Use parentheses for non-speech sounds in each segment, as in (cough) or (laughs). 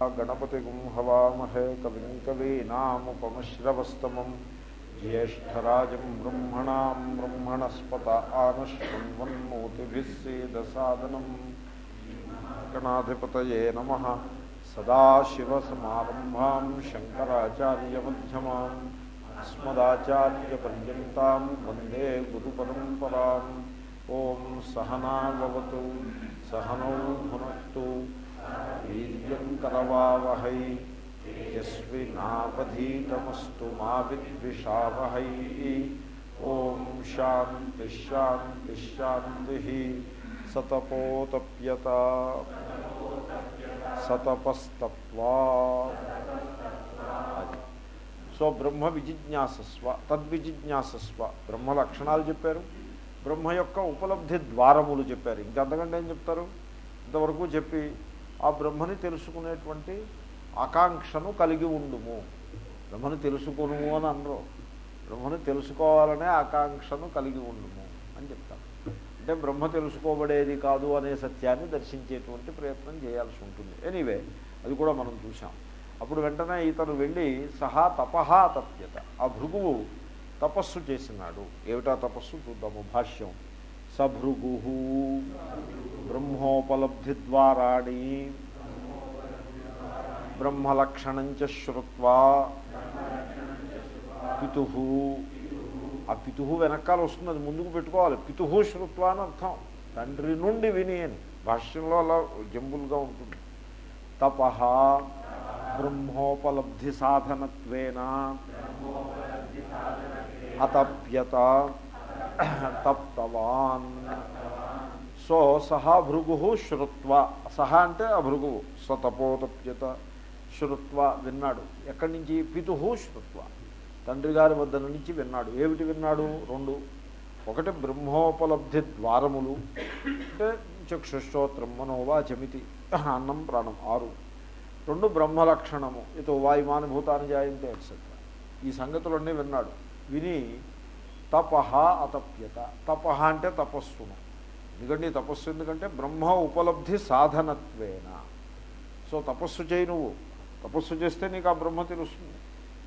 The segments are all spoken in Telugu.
గణపతిగుం హవామహే కవిం కవీనాముపమశ్రవస్తమం జ్యేష్టరాజం బ్రహ్మణాం బ్రహ్మణస్పత ఆనశృణ్వన్మోతిభిः సేదసాదనం గణాధిపతయే నమ సదాశివసమారంభాం శంకరాచార్యమ్యమాం అస్మదాచార్యపర్యంతం వందే గురుపరంపరాం ఓం సహనావతు సహనౌ భునక్తు వీర్యం కరవావహై యస్వినావధీతమస్తు మా విద్విషావహై ఓం శాంతి శాంతి శాంతి సతపోతప్యత సతపస్తత్వా సో బ్రహ్మ విజిజ్ఞాసస్వ తద్విజిజ్ఞాసస్వ బ్రహ్మ లక్షణాలు చెప్పారు. బ్రహ్మ యొక్క ఉపలబ్ధి ద్వారములు చెప్పారు. ఇంకంతకంటే ఏం చెప్తారు? ఇంతవరకు చెప్పి ఆ బ్రహ్మని తెలుసుకునేటువంటి ఆకాంక్షను కలిగి ఉండుము. బ్రహ్మను తెలుసుకును అని అనరు. బ్రహ్మను తెలుసుకోవాలనే ఆకాంక్షను కలిగి ఉండుము అని చెప్తారు. అంటే బ్రహ్మ తెలుసుకోబడేది కాదు అనే సత్యాన్ని దర్శించేటువంటి ప్రయత్నం చేయాల్సి ఉంటుంది. ఎనీవే అది కూడా మనం చూసాం అప్పుడు వెంటనే ఇతను వెళ్ళి సహా తపహా తప్యత. ఆ భృగువు తపస్సు చేసినాడు. ఏమిటా తపస్సు? చూద్దాము భాష్యం. సభృగు బ్రహ్మోపలబ్ధి ద్వారాణి బ్రహ్మలక్షణంచ శ్రుత్వా. పితు ఆ పితు వెనకాల వస్తుంది అది ముందుకు పెట్టుకోవాలి. పితు శ్రుత్వా అని అర్థం. తండ్రి నుండి విని అని. భాష్యంలో అలా జంబుల్గా ఉంటుంది. తప బ్రహ్మోపలబ్ధి సాధనత్వేన అతప్యత. తప్తవాన్. సో సహా భృగు శృత్వ. సహా అంటే ఆ భృగువు. సతపోతప్యత శృత్వ విన్నాడు. ఎక్కడి నుంచి? పితు శృత్వ. తండ్రి గారి వద్ద నుంచి విన్నాడు. ఏమిటి విన్నాడు? రెండు. ఒకటి బ్రహ్మోపలబ్ధి ద్వారములు. అంటే చక్షుశ్రోత్రం మనోవా చమితి అన్నం ప్రాణం. ఆరు. రెండు బ్రహ్మలక్షణము ఇతో వాయుమానుభూతాన్ని జాయంతే ఎట్సెట్రా ఈ సంగతులన్నీ విన్నాడు. విని తపహ అతప్యత. తపహ అంటే తపస్సును. ఎందుకంటే ఈ తపస్సు ఎందుకంటే బ్రహ్మ ఉపలబ్ధి సాధనత్వేన. సో తపస్సు చేయి నువ్వు. తపస్సు చేస్తే నీకు ఆ బ్రహ్మ తెలుస్తుంది.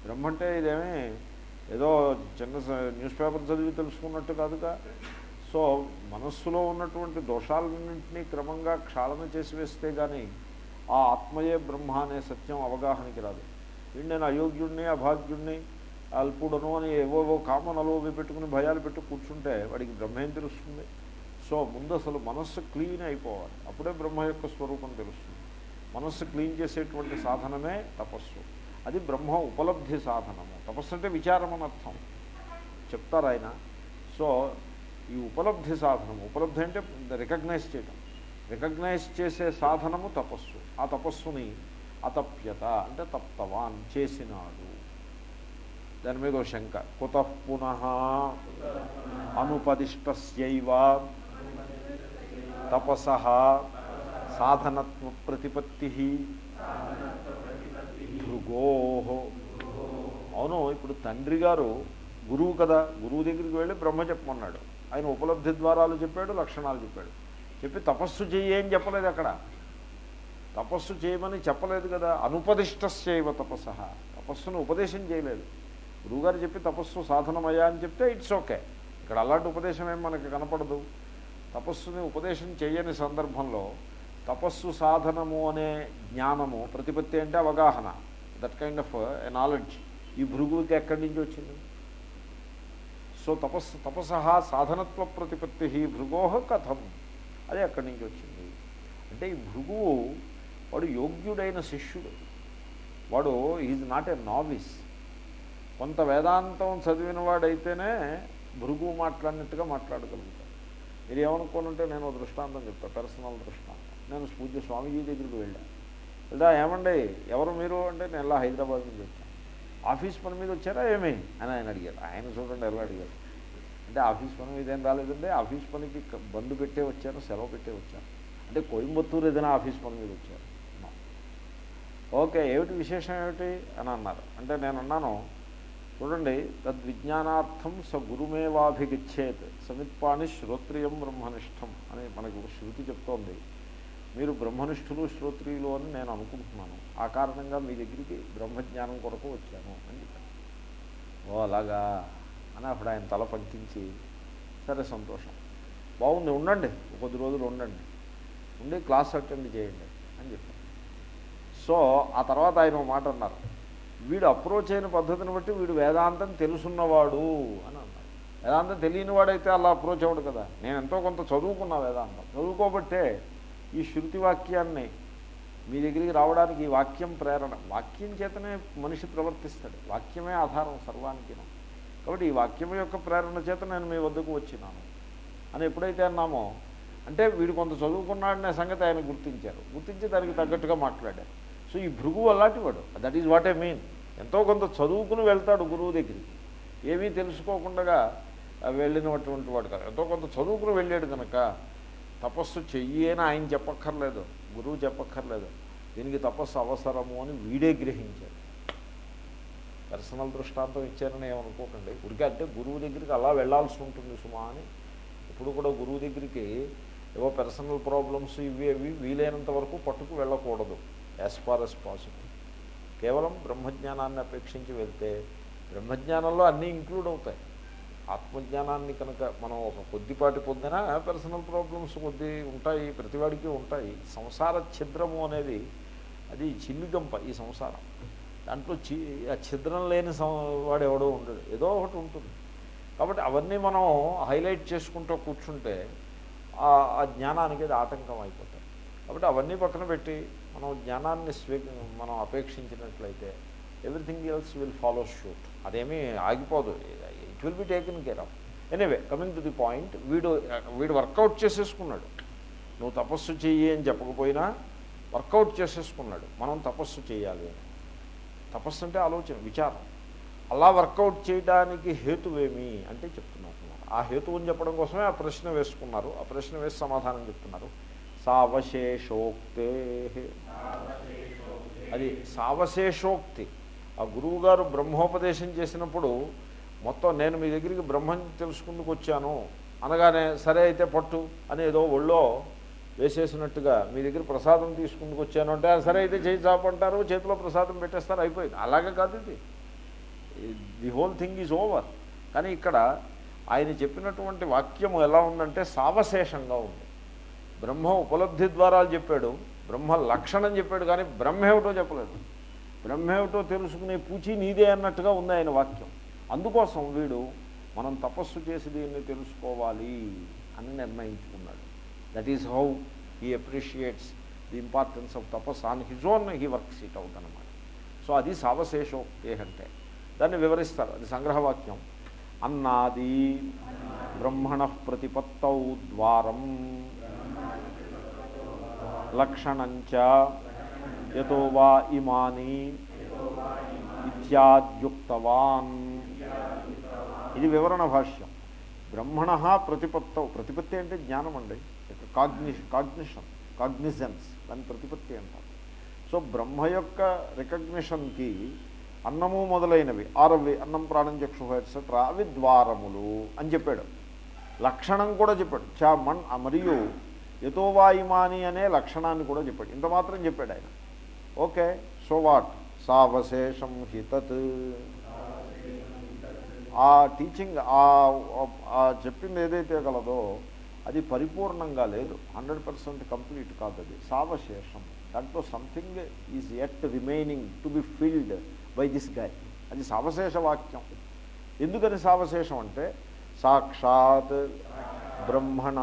బ్రహ్మ అంటే ఇదేమీ? ఏదో చిన్న న్యూస్ పేపర్ చదివి తెలుసుకున్నట్టు కాదుగా. సో మనస్సులో ఉన్నటువంటి దోషాలన్నింటినీ క్రమంగా క్షాళన చేసి వేస్తే కానీ ఆ ఆత్మయే బ్రహ్మ అనే సత్యం అవగాహనకి రాదు. వీడు నేను అయోగ్యుడిని అభాగ్యుడిని అల్పుడను అని ఏవోవో కామనలు పెట్టుకుని భయాలు పెట్టు కూర్చుంటే వాడికి బ్రహ్మేం తెలుస్తుంది? సో ముందు అసలు మనస్సు క్లీన్ అయిపోవాలి. అప్పుడే బ్రహ్మ యొక్క స్వరూపం తెలుస్తుంది. మనస్సు క్లీన్ చేసేటువంటి సాధనమే తపస్సు. అది బ్రహ్మ ఉపలబ్ధి సాధనము. తపస్సు అంటే విచారం అని అర్థం. చెప్తారు ఆయన? సో ఈ ఉపలబ్ధి సాధనము ఉపలబ్ధి అంటే రికగ్నైజ్ చేయటం. రికగ్నైజ్ చేసే సాధనము తపస్సు. ఆ తపస్సుని అతప్యత అంటే తప్తవాన్ చేసినాడు. దాని మీద శంక. కుత పునః అనుపదిష్టస్యైవ తపస సాధనత్వ ప్రతిపత్తి భృగో. అవును ఇప్పుడు తండ్రి గారు గురువు కదా గురువు దగ్గరికి వెళ్ళి బ్రహ్మ చెప్పమన్నాడు. ఆయన ఉపలబ్ధి ద్వారాలు చెప్పాడు లక్షణాలు చెప్పాడు. చెప్పి తపస్సు చెయ్యి అని చెప్పలేదు అక్కడ. తపస్సు చేయమని చెప్పలేదు కదా అనుపదిష్టస్యవ తపస్స తపస్సును ఉపదేశం చేయలేదు. గురువుగారు చెప్పి తపస్సు సాధనమయ్యా అని చెప్తే ఇట్స్ ఓకే. ఇక్కడ అలాంటి ఉపదేశం ఏం మనకి కనపడదు. తపస్సుని ఉపదేశం చేయని సందర్భంలో తపస్సు సాధనము అనే జ్ఞానము ప్రతిపత్తి అంటే అవగాహన. దట్ కైండ్ ఆఫ్ నాలెడ్జ్ ఈ భృగువుకి ఎక్కడి నుంచి వచ్చింది? సో తపస్సు తపస సాధనత్వ ప్రతిపత్తి భృగోహ కథం. అది ఎక్కడి నుంచి వచ్చింది? అంటే ఈ భృగువు వాడు యోగ్యుడైన శిష్యుడు. వాడు ఈజ్ నాట్ ఏ నావిస్ కొంత వేదాంతం చదివిన వాడైతేనే భృగువు మాట్లాడినట్టుగా మాట్లాడగలుగుతాడు. మీరు ఏమనుకోనుంటే నేను దృష్టాంతం చెప్తాను పర్సనల్ దృష్టాంతం. నేను పూజ్య స్వామీజీ దగ్గరికి వెళ్ళాను వెళ్తా ఏమండి? ఎవరు మీరు? అంటే నేను ఇలా హైదరాబాద్ నుంచి వచ్చాను ఆఫీస్ పని మీద వచ్చారా? ఏమి? అని ఆయన అడిగారు. ఆయన చూడండి ఎలా అడిగారు. అంటే ఆఫీస్ పని మీద ఏం రాలేదంటే ఆఫీస్ పనికి బంధు పెట్టే వచ్చాను సెలవు పెట్టే వచ్చాను. అంటే కోయంబత్తూరు ఏదైనా ఆఫీస్ పని మీద వచ్చారు. ఓకే ఏమిటి విశేషం ఏమిటి? అని అన్నారు. అంటే నేను అన్నాను చూడండి తద్విజ్ఞానార్థం స గురుమేవాభిగచ్చేత్ సమిత్పాణి శ్రోత్రియం బ్రహ్మనిష్టం అని మనకు శృతి చెప్తోంది. మీరు బ్రహ్మనిష్ఠులు శ్రోత్రియులు అని నేను అనుకుంటున్నాను. ఆ కారణంగా మీ దగ్గరికి బ్రహ్మజ్ఞానం కొరకు వచ్చాను అని చెప్పాను. ఓ అలాగా? అని అప్పుడు ఆయన తల పంకించి సరే సంతోషం. బాగుంది ఉండండి. కొద్ది రోజులు ఉండండి. ఉండి క్లాస్ అటెండ్ చేయండి అని చెప్పాను. సో ఆ తర్వాత ఆయన ఒక మాట అన్నారు. వీడు అప్రోచ్ అయిన పద్ధతిని బట్టి వీడు వేదాంతం తెలుసున్నవాడు అని వేదాంతం తెలియని వాడైతే అలా అప్రోచ్ అవ్వడు కదా. నేను ఎంతో కొంత చదువుకున్నా వేదాంతం. చదువుకోబట్టే ఈ శృతి వాక్యాన్ని మీ దగ్గరికి రావడానికి ఈ వాక్యం ప్రేరణ. వాక్యం చేతనే మనిషి ప్రవర్తిస్తాడు. వాక్యమే ఆధారం సర్వానికి కాబట్టి ఈ వాక్యం యొక్క ప్రేరణ చేత నేను మీ వద్దకు వచ్చినాను. అని ఎప్పుడైతే అన్నామో అంటే వీడు కొంత చదువుకున్నాడనే సంగతి ఆయన గుర్తించారు. గుర్తించి దానికి తగ్గట్టుగా మాట్లాడారు. సో ఈ భృగు అలాంటి వాడు that is what I mean ఎంతో కొంత చదువుకుని వెళ్తాడు గురువు దగ్గరికి. ఏమీ తెలుసుకోకుండా వెళ్ళినటువంటి వాడు కాదు. ఎంతో కొంత చదువుకుని వెళ్ళాడు కనుక తపస్సు చెయ్యి అని ఆయన చెప్పక్కర్లేదు గురువు చెప్పక్కర్లేదు. దీనికి తపస్సు అవసరము అని వీడే గ్రహించాడు. పర్సనల్ దృష్టాంతం ఇచ్చారని ఏమనుకోకండి. గురికి అంటే గురువు దగ్గరికి అలా వెళ్ళాల్సి ఉంటుంది సుమా అని. ఇప్పుడు కూడా గురువు దగ్గరికి ఏవో పర్సనల్ ప్రాబ్లమ్స్ ఇవి అవి వీలైనంత వరకు పట్టుకు వెళ్ళకూడదు. యాజ్ ఫార్ as పాసిబుల్ కేవలం బ్రహ్మజ్ఞానాన్ని అపేక్షించి వెళ్తే బ్రహ్మజ్ఞానంలో అన్నీ ఇంక్లూడ్ అవుతాయి. ఆత్మజ్ఞానాన్ని కనుక మనం ఒక కొద్దిపాటి పొందినా పర్సనల్ ప్రాబ్లమ్స్ కొద్ది ఉంటాయి ప్రతివాడికి ఉంటాయి. సంసార ఛిద్రము అనేది అది చిల్లిగంప ఈ సంసారం. దాంట్లో చి ఆ ఛిద్రం లేని సం వాడు ఎవడో ఉండడు. ఏదో ఒకటి ఉంటుంది. కాబట్టి అవన్నీ మనం హైలైట్ చేసుకుంటూ కూర్చుంటే ఆ ఆ జ్ఞానానికి అది ఆటంకం అయిపోతాయి కాబట్టి అవన్నీ పక్కన పెట్టి మనం జ్ఞానాన్ని స్వీ మనం అపేక్షించినట్లయితే everything else will follow suit అదేమీ ఆగిపోదు. It will be taken care of anyway coming to the point వీడు వీడు వర్కౌట్ చేసేసుకున్నాడు. నువ్వు తపస్సు చెయ్యి అని చెప్పకపోయినా వర్కౌట్ చేసేసుకున్నాడు. మనం తపస్సు చేయాలి. అని తపస్సు అంటే ఆలోచన విచారం. అలా వర్కౌట్ చేయడానికి హేతువేమి అంటే చెప్తున్నారు ఆ హేతువుని చెప్పడం కోసమే ఆ ప్రశ్న వేసుకున్నారు. ఆ ప్రశ్న వేసి సమాధానం చెప్తున్నారు. సావశేషోక్తే. అది సావశేషోక్తి. ఆ గురువు గారు బ్రహ్మోపదేశం చేసినప్పుడు మొత్తం నేను మీ దగ్గరికి బ్రహ్మం తెలుసుకుందుకు వచ్చాను. అనగానే సరే అయితే పట్టు అని ఏదో ఒళ్ళో వేసేసినట్టుగా మీ దగ్గర ప్రసాదం తీసుకుందుకు వచ్చాను అంటే సరే అయితే చేయి చాపంటారు చేతిలో ప్రసాదం పెట్టేస్తారు. అయిపోయింది. అలాగే కాదు ఇది. The whole thing is over కానీ ఇక్కడ ఆయన చెప్పినటువంటి వాక్యము ఎలా ఉందంటే సావశేషంగా ఉంది. బ్రహ్మ ఉపలబ్ధి ద్వారా చెప్పాడు. బ్రహ్మ లక్షణం చెప్పాడు కానీ బ్రహ్మేమిటో చెప్పలేదు. బ్రహ్మేమిటో తెలుసుకునే పూచి నీదే అన్నట్టుగా ఉంది ఆయన వాక్యం. అందుకోసం వీడు మనం తపస్సు చేసి దీన్ని తెలుసుకోవాలి అని నిర్ణయించుకున్నాడు. That is how he appreciates the importance of tapas on his own he works it out అనమాట సో అది సావశేషోక్తే అంటే. దాన్ని వివరిస్తారు అది సంగ్రహవాక్యం. అన్నాది బ్రహ్మణ ప్రతిపత్తౌ ద్వారం. లక్షణంచ యతో వా ఇమాని ఇత్యాద్యుక్తవాన్ ఇది వివరణ భాష్యం. బ్రహ్మణ ప్రతిపత్తౌ. ప్రతిపత్తి అంటే జ్ఞానం అండి కాగ్నిష్ కాగ్నిషన్ కాగ్నిజెన్స్. దాని ప్రతిపత్తి అంటారు. సో బ్రహ్మ యొక్క రికగ్నిషన్కి అన్నము మొదలైనవి ఆరవి అన్నం ప్రాణం చక్షు ఎట్సెట్రా అవి ద్వారములు అని చెప్పాడు. లక్షణం కూడా చెప్పాడు. చా మన్ మరియు యతోవాయిమాని అనే లక్షణాన్ని కూడా చెప్పాడు. ఇంత మాత్రం చెప్పాడు ఆయన. Okay so what? సావశేషం హితత్ ఆ టీచింగ్ ఆ చెప్పింది ఏదైతే కలదో అది పరిపూర్ణంగా లేదు. హండ్రెడ్ పర్సెంట్ కంప్లీట్ కాదు అది. సావశేషం. దాంట్లో something is yet remaining to be filled by this guy అది సావశేష వాక్యం. ఎందుకని సావశేషం అంటే సాక్షాత్ బ్రహ్మణ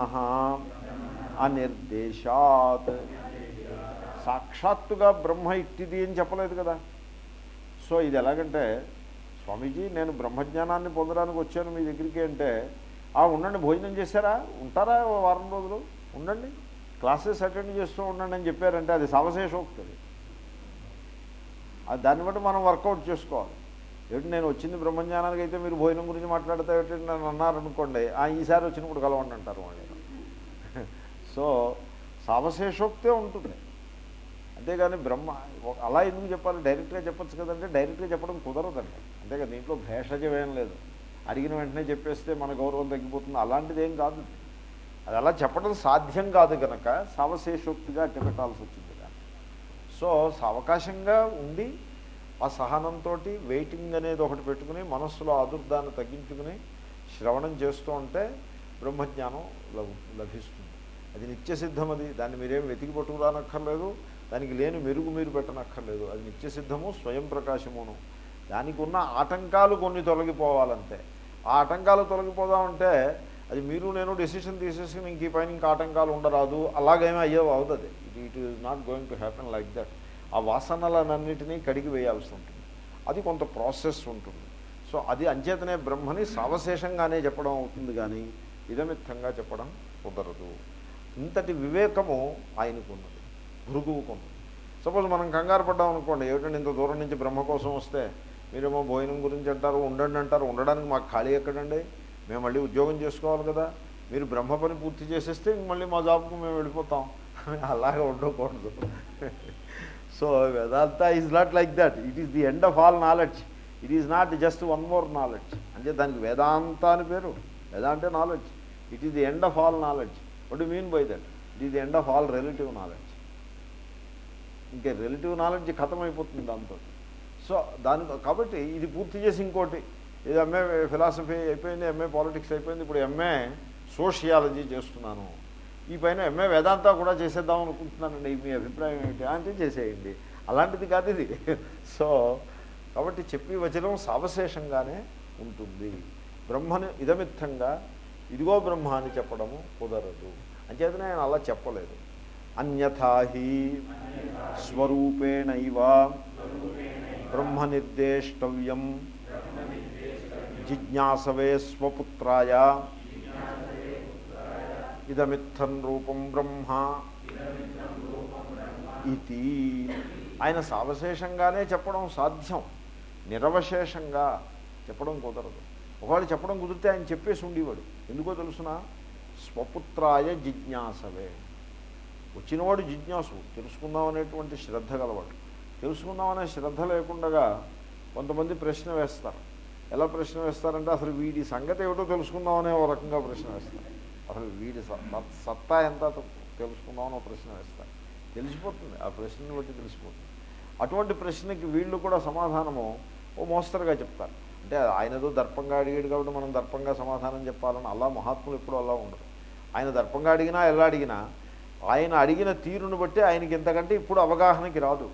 అనిర్దేశాత్. సాక్షాత్తుగా బ్రహ్మ ఇట్టిది అని చెప్పలేదు కదా. సో ఇది ఎలాగంటే స్వామీజీ నేను బ్రహ్మజ్ఞానాన్ని పొందడానికి వచ్చాను మీ దగ్గరికి అంటే ఆ ఉండండి భోజనం చేశారా? ఉంటారా ఓ వారం రోజులు? ఉండండి. క్లాసెస్ అటెండ్ చేస్తూ ఉండండి అని చెప్పారంటే అది సవశేషోక్తుంది. అది దాన్ని బట్టి మనం వర్కౌట్ చేసుకోవాలి. ఏమిటి నేను వచ్చింది బ్రహ్మజ్ఞానానికి అయితే మీరు భోజనం గురించి మాట్లాడితే ఏమిటి నన్ను అన్నారనుకోండి ఆ ఈసారి వచ్చినప్పుడు కలవండి అంటారు వాళ్ళు. సో సవశేషోక్తే ఉంటుంది. అంతేగాని బ్రహ్మ అలా ఎందుకు చెప్పాలి? డైరెక్ట్గా చెప్పచ్చు కదంటే డైరెక్ట్గా చెప్పడం కుదరదండి. అంతేగా దీంట్లో భేషజమేం లేదు. అడిగిన వెంటనే చెప్పేస్తే మన గౌరవం తగ్గిపోతుంది. అలాంటిది ఏం కాదు. అది అలా చెప్పడం సాధ్యం కాదు కనుక సావశేషోక్తిగా అట్ట పెట్టాల్సి వచ్చింది కానీ సో అవకాశంగా ఉండి ఆ సహనంతో వెయిటింగ్ అనేది ఒకటి పెట్టుకుని మనస్సులో ఆదుర్దాన్ని తగ్గించుకుని శ్రవణం చేస్తూ ఉంటే బ్రహ్మజ్ఞానం లభ- లభిస్తుంది. అది నిత్యసిద్ధం అది దాన్ని మీరేం వెతికి పట్టుకురానక్కర్లేదు. దానికి లేని మెరుగు మీరు పెట్టనక్కర్లేదు. అది నిత్యసిద్ధము స్వయం ప్రకాశమును. దానికి ఉన్న ఆటంకాలు కొన్ని తొలగిపోవాలంతే. ఆ ఆటంకాలు తొలగిపోదామంటే అది మీరు నేను డెసిషన్ తీసేసుకుని ఇంక ఈ పైన ఇంకా ఆటంకాలు ఉండరాదు. అలాగేమీ అయ్యే అవుతుంది it it is not going to happen like that ఆ వాసనలన్నింటినీ కడిగి వేయాల్సి ఉంటుంది. అది కొంత ప్రాసెస్ ఉంటుంది. సో అది అంచేతనే బ్రహ్మని సావశేషంగానే చెప్పడం అవుతుంది కానీ ఇదమిత్తంగా చెప్పడం కుదరదు. ఇంతటి వివేకము ఆయనకు ఉన్నది భృగువుకు. సపోజ్ మనం కంగారు పడ్డాం అనుకోండి ఏమిటంటే ఇంత దూరం నుంచి బ్రహ్మ కోసం వస్తే? మీరేమో భోజనం గురించి అంటారు ఉండండి అంటారు ఉండడానికి మాకు ఖాళీ ఎక్కడండి? మేము మళ్ళీ ఉద్యోగం చేసుకోవాలి కదా. మీరు బ్రహ్మ పని పూర్తి చేసేస్తే ఇంక మళ్ళీ మా జాబ్కు మేము వెళ్ళిపోతాం. (laughs) అలాగే ఉండకూడదు. (laughs) So Vedanta is not like that it is the end of all knowledge it is not just one more knowledge అంటే దానికి వేదాంత అని పేరు. వేదాంటే knowledge it is the end of all knowledge what you mean by that it is the end of all relative knowledge ఇంకా రిలేటివ్ నాలెడ్జ్ ఖతం అయిపోతుంది దాంతో. సో దాని కాబట్టి ఇది పూర్తి చేసి ఇంకోటి. ఇది ఎంఏ ఫిలాసఫీ అయిపోయింది ఎంఏ పాలిటిక్స్ అయిపోయింది. ఇప్పుడు ఎంఏ సోషియాలజీ చేస్తున్నాను. ఈ పైన ఎంఏ వేదాంతా కూడా చేసేద్దాం అనుకుంటున్నానండి. మీ అభిప్రాయం ఏంటి అంటే చేసేయండి. అలాంటిది కాదు ఇది. సో కాబట్టి చెప్పి వచనం సావశేషంగానే ఉంటుంది. బ్రహ్మని ఇదమిత్తంగా ఇదిగో బ్రహ్మ అని చెప్పడము కుదరదు. అంచేతనే ఆయన అలా చెప్పలేదు. అన్యథాహి స్వరూపేణైవ బ్రహ్మ నిర్దేష్టవ్యం జిజ్ఞాసవే స్వపుత్రాయ. ఇదమిత్థం రూపం బ్రహ్మ ఇది ఆయన సావశేషంగానే చెప్పడం సాధ్యం. నిరవశేషంగా చెప్పడం కుదరదు. ఒకవేళ చెప్పడం కుదిరితే ఆయన చెప్పేసి ఉండేవాడు. ఎందుకో తెలుసునా? స్వపుత్రాయ జిజ్ఞాసవే. వచ్చినవాడు జిజ్ఞాసు తెలుసుకుందాం అనేటువంటి శ్రద్ధ గలవాడు. తెలుసుకుందామనే శ్రద్ధ లేకుండా కొంతమంది ప్రశ్న వేస్తారు. ఎలా ప్రశ్న వేస్తారంటే అసలు వీడి సంగతి ఏమిటో తెలుసుకుందామనే ఒక రకంగా ప్రశ్న వేస్తారు. అసలు వీడి సత్తా ఎంత తెలుసుకుందామని ప్రశ్న వేస్తారు. తెలిసిపోతుంది. ఆ ప్రశ్నను బట్టి తెలిసిపోతుంది. అటువంటి ప్రశ్నకి వీళ్ళు కూడా సమాధానము ఓ మోస్తరుగా చెప్తారు. అంటే ఆయనదో దర్పంగా అడిగాడు కాబట్టి మనం దర్పంగా సమాధానం చెప్పాలని అలా మహాత్ములు ఎప్పుడు అలా ఉండదు ఆయన దర్పంగా అడిగినా ఎలా అడిగినా ఆయన అడిగిన తీరును బట్టి ఆయనకి ఎంతకంటే ఇప్పుడు అవగాహనకి రాదు.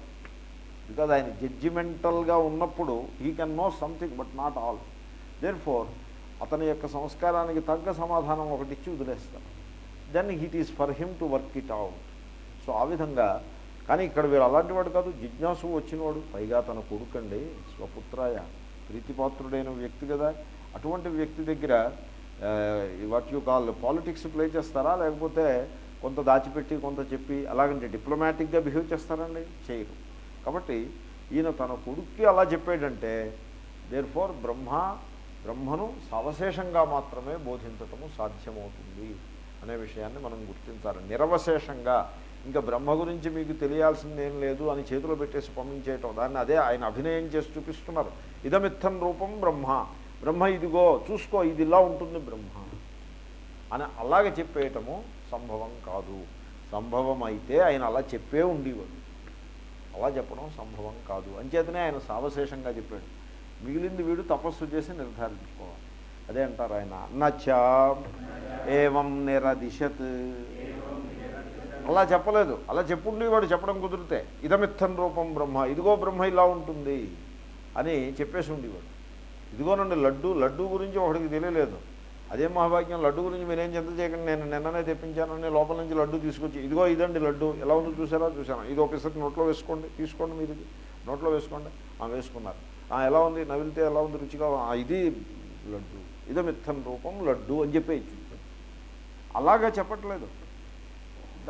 బికాజ్ ఆయన జడ్జిమెంటల్గా ఉన్నప్పుడు he can know something but not all therefore అతని యొక్క సంస్కారానికి తగ్గ సమాధానం ఒకటి ఇచ్చి వదిలేస్తారు then it is for him to work it out so ఆ విధంగా కానీ ఇక్కడ వీరు అలాంటి వాడు కాదు. జిజ్ఞాసు వచ్చినవాడు పైగా తన కొడుకండి స్వపుత్రాయ ప్రీతిపాత్రుడైన వ్యక్తి కదా. అటువంటి వ్యక్తి దగ్గర what you call politics play చేస్తారా? లేకపోతే కొంత దాచిపెట్టి కొంత చెప్పి అలాగంటే డిప్లొమాటిక్గా బిహేవ్ చేస్తారండి? చేయరు. కాబట్టి ఈయన తన కొడుక్కి అలా చెప్పాడంటే దేర్ ఫోర్ బ్రహ్మ బ్రహ్మను సవశేషంగా మాత్రమే బోధించటము సాధ్యమవుతుంది అనే విషయాన్ని మనం గుర్తించాలి. నిరవశేషంగా ఇంకా బ్రహ్మ గురించి మీకు తెలియాల్సిందేం లేదు అని చేతిలో పెట్టేసి పంపించేయటం. దాన్ని అదే ఆయన అభినయం చేసి చూపిస్తున్నారు. ఇదమిత్తం రూపం బ్రహ్మ. బ్రహ్మ ఇదిగో చూసుకో ఇది ఇలా ఉంటుంది బ్రహ్మ అని అలాగే చెప్పేయటము సంభవం కాదు. సంభవం అయితే ఆయన అలా చెప్పే ఉండేవాడు. అలా చెప్పడం సంభవం కాదు. అంచేతనే ఆయన సావశేషంగా చెప్పాడు. మిగిలింది వీడు తపస్సు చేసి నిర్ధారించుకోవాలి. అదే అంటారు ఆయన నచ్చ ఏవం నిరదిశత్. అలా చెప్పలేదు. అలా చెప్పుండి వాడు చెప్పడం కుదిరితే ఇదమిత్తం రూపం బ్రహ్మ ఇదిగో బ్రహ్మ ఇలా ఉంటుంది అని చెప్పేసి ఉండేవాడు. ఇదిగోనండి లడ్డు లడ్డు గురించి ఒకడికి తెలియలేదు. అదే మహాభాగ్యం లడ్డు గురించి మీరేం చింత చేయకండి. నేను నిన్ననే తెప్పించానని లోపల నుంచి లడ్డు తీసుకొచ్చి ఇదిగో ఇదండి లడ్డు. ఎలా ఉందో చూసారా? చూసాను ఇది ఒకసారి నోట్లో వేసుకోండి. తీసుకోండి మీరు ఇది. నోట్లో వేసుకోండి. ఆ వేసుకున్నారు. ఆ ఎలా ఉంది? నవిలితే ఎలా ఉంది? రుచిగా ఇది లడ్డు. ఇదమిత్తం రూపం లడ్డు అని చెప్పేయచ్చు. అలాగా చెప్పట్లేదు.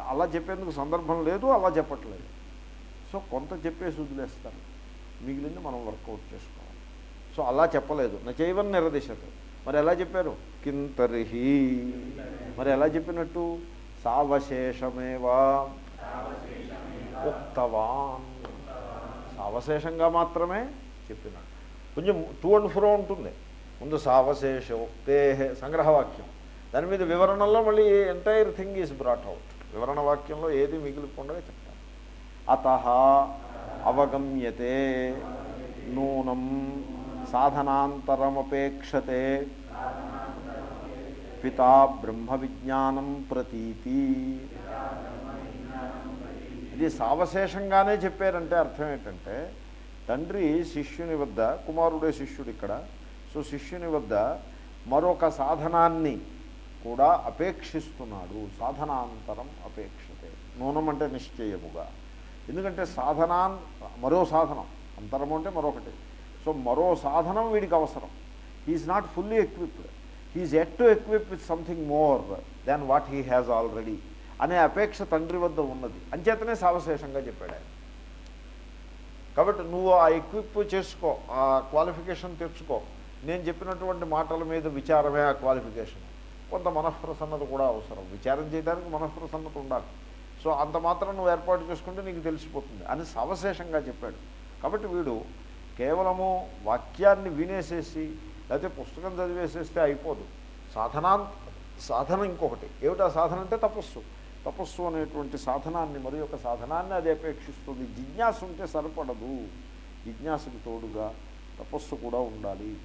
అలా చెప్పేందుకు సందర్భం లేదు అలా చెప్పట్లేదు. సో కొంత చెప్పేసి వదిలేస్తారు. మిగిలింది మనం వర్కౌట్ చేసుకోవాలి. సో అలా చెప్పలేదు. నచైవన్ నిరదిశత మరి ఎలా చెప్పారు? కింతరిహి. మరి ఎలా చెప్పినట్టు? సావశేషమేవా? ఉక్తవాన్. సావశేషంగా మాత్రమే చెప్పినాడు. కొంచెం టూ అండ్ ఫ్రో ఉంటుంది. ముందు సావశేష ఉక్తే సంగ్రహవాక్యం. దాని మీద వివరణలో మళ్ళీ entire thing is brought out వివరణ వాక్యంలో ఏది మిగిలిపోండగా చెప్తారు. అత అవగమ్యతే నూనం సాధనాంతరమపేక్షతే. పితా బ్రహ్మ విజ్ఞానం ప్రతీతి. ఇది సావశేషంగానే చెప్పారంటే అర్థం ఏంటంటే తండ్రి శిష్యుని వద్ద కుమారుడే శిష్యుడు ఇక్కడ సో శిష్యుని వద్ద మరొక సాధనాన్ని కూడా అపేక్షిస్తున్నాడు. సాధనాంతరం అపేక్షతే. నూనం అంటే నిశ్చయముగా. ఎందుకంటే సాధనాన్ మరో సాధనం అంతరము అంటే మరొకటి. సో మరో సాధనం వీడికి అవసరం. He's not fully equipped he's yet to equip with something more than what he has already అనే అపేక్ష తండ్రి వద్ద ఉన్నది. అంచేతనే సావశేషంగా చెప్పాడు ఆయన. కాబట్టి నువ్వు ఆ ఎక్విప్ చేసుకో ఆ క్వాలిఫికేషన్ తెచ్చుకో. నేను చెప్పినటువంటి మాటల మీద విచారమే ఆ క్వాలిఫికేషన్ కొంత మనఃప్రసన్నత కూడా అవసరం. విచారం చేయడానికి మనఃప్రసన్నత ఉండాలి. సో అంత మాత్రం నువ్వు ఏర్పాటు చేసుకుంటే నీకు తెలిసిపోతుంది అని సవశేషంగా చెప్పాడు. కాబట్టి వీడు కేవలము వాక్యాన్ని వినేసేసి లేకపోతే పుస్తకం చదివేసేస్తే అయిపోదు. సాధనా సాధన ఇంకొకటి. ఏమిటా సాధన అంటే తపస్సు. తపస్సు అనేటువంటి సాధనాన్ని మరి యొక్క సాధనాన్ని అది అపేక్షిస్తుంది. జిజ్ఞాస ఉంటే సరిపడదు. జిజ్ఞాసకు తోడుగా తపస్సు కూడా ఉండాలి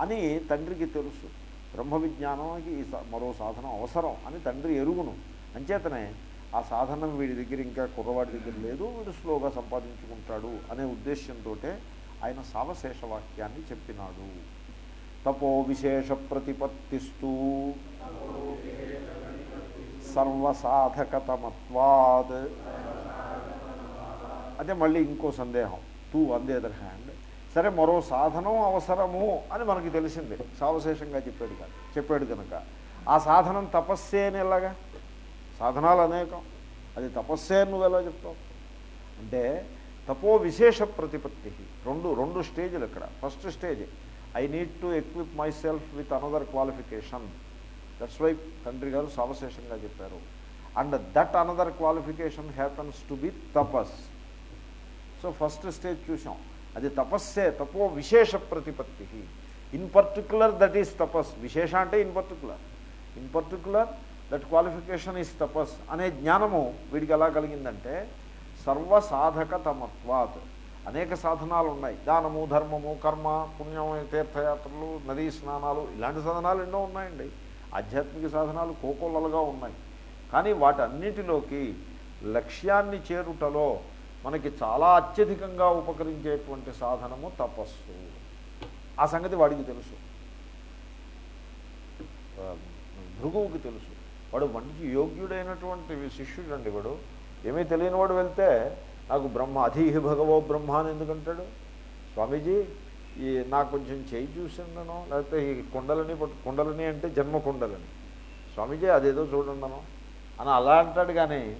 అని తండ్రికి తెలుసు. బ్రహ్మ విజ్ఞానానికి మరో సాధనం అవసరం అని తండ్రి ఎరుగును. అంచేతనే ఆ సాధనం వీడి దగ్గర ఇంకా కుర్రవాడి దగ్గర లేదు. వీడు స్లోగా సంపాదించుకుంటాడు అనే ఉద్దేశంతో ఆయన సావశేష వాక్యాన్ని చెప్పినాడు. తపో విశేష ప్రతిపత్తిస్తూ. సర్వసాధకతమత్వాద్. అదే మళ్ళీ ఇంకో సందేహం. Too on the other hand సరే మరో సాధనం అవసరము అని మనకి తెలిసిందే. సావశేషంగా చెప్పాడు కాదు. చెప్పాడు కనుక. ఆ సాధనం తపస్సే అని ఎలాగా? సాధనాలు అనేకం. అది తపస్సే నువ్వు ఎలా చెప్తావు? అంటే తపో విశేష ప్రతిపత్తి. రెండు రెండు స్టేజ్లు ఇక్కడ. First stage I need to equip myself with another qualification. That's why తండ్రి గారు సావశేషంగా చెప్పారు. And that another qualification happens to be tapas. So first stage చూసాం. అది తపస్సే తపో విశేష ప్రతిపత్తి. In particular that is tapas. విశేష అంటే in particular in particular that qualification is tapas. అనే జ్ఞానము వీడికి ఎలా కలిగిందంటే సర్వసాధకతమత్వాత్. అనేక సాధనాలు ఉన్నాయి దానము ధర్మము కర్మ పుణ్యం తీర్థయాత్రలు నదీ స్నానాలు ఇలాంటి సాధనాలు ఎన్నో ఉన్నాయండి. ఆధ్యాత్మిక సాధనాలు కోకొల్లలుగా ఉన్నాయి. కానీ వాటన్నిటిలోకి లక్ష్యాన్ని చేరుటలో మనకి చాలా అత్యధికంగా ఉపకరించేటువంటి సాధనము తపస్సు. ఆ సంగతి వాడికి తెలుసు. భృగువుకి తెలుసు. వాడు మంచి యోగ్యుడైనటువంటి శిష్యుడు అండి వాడు. ఏమీ తెలియని వాడు వెళ్తే నాకు బ్రహ్మ అధీహి భగవో బ్రహ్మ అని ఎందుకంటాడు? స్వామీజీ ఈ నాకు కొంచెం చేయి చూసిందనో లేకపోతే ఈ కుండలని పట్టు కుండలని అంటే జన్మ కుండలని. స్వామీజీ అదేదో చూడండను. అని అలా అంటాడు కానీ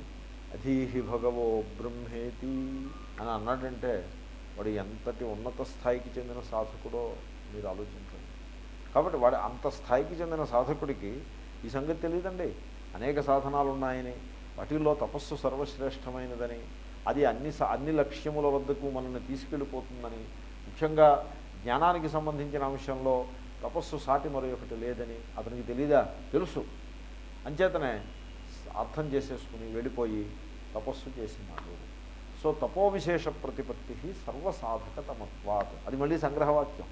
అధీహి భగవో బ్రహ్మేతి అని అన్నాడంటే వాడు ఎంతటి ఉన్నత స్థాయికి చెందిన సాధకుడో మీరు ఆలోచించండి. కాబట్టి వాడు అంత స్థాయికి చెందిన సాధకుడికి ఈ సంగతి తెలియదండి. అనేక సాధనాలు ఉన్నాయని వాటిల్లో తపస్సు సర్వశ్రేష్టమైనదని అది అన్ని స- అన్ని లక్ష్యముల వద్దకు మనల్ని తీసుకెళ్ళిపోతుందని ముఖ్యంగా జ్ఞానానికి సంబంధించిన అంశంలో తపస్సు సాటి మరొకటి లేదని అతనికి తెలీదా? తెలుసు. అంచేతనే అర్థం చేసేసుకుని వెళ్ళిపోయి తపస్సు చేసినాడు. సో తపోవిశేష ప్రతిపత్తి సర్వసాధకతమత్వాత్. అది మళ్ళీ సంగ్రహవాక్యం.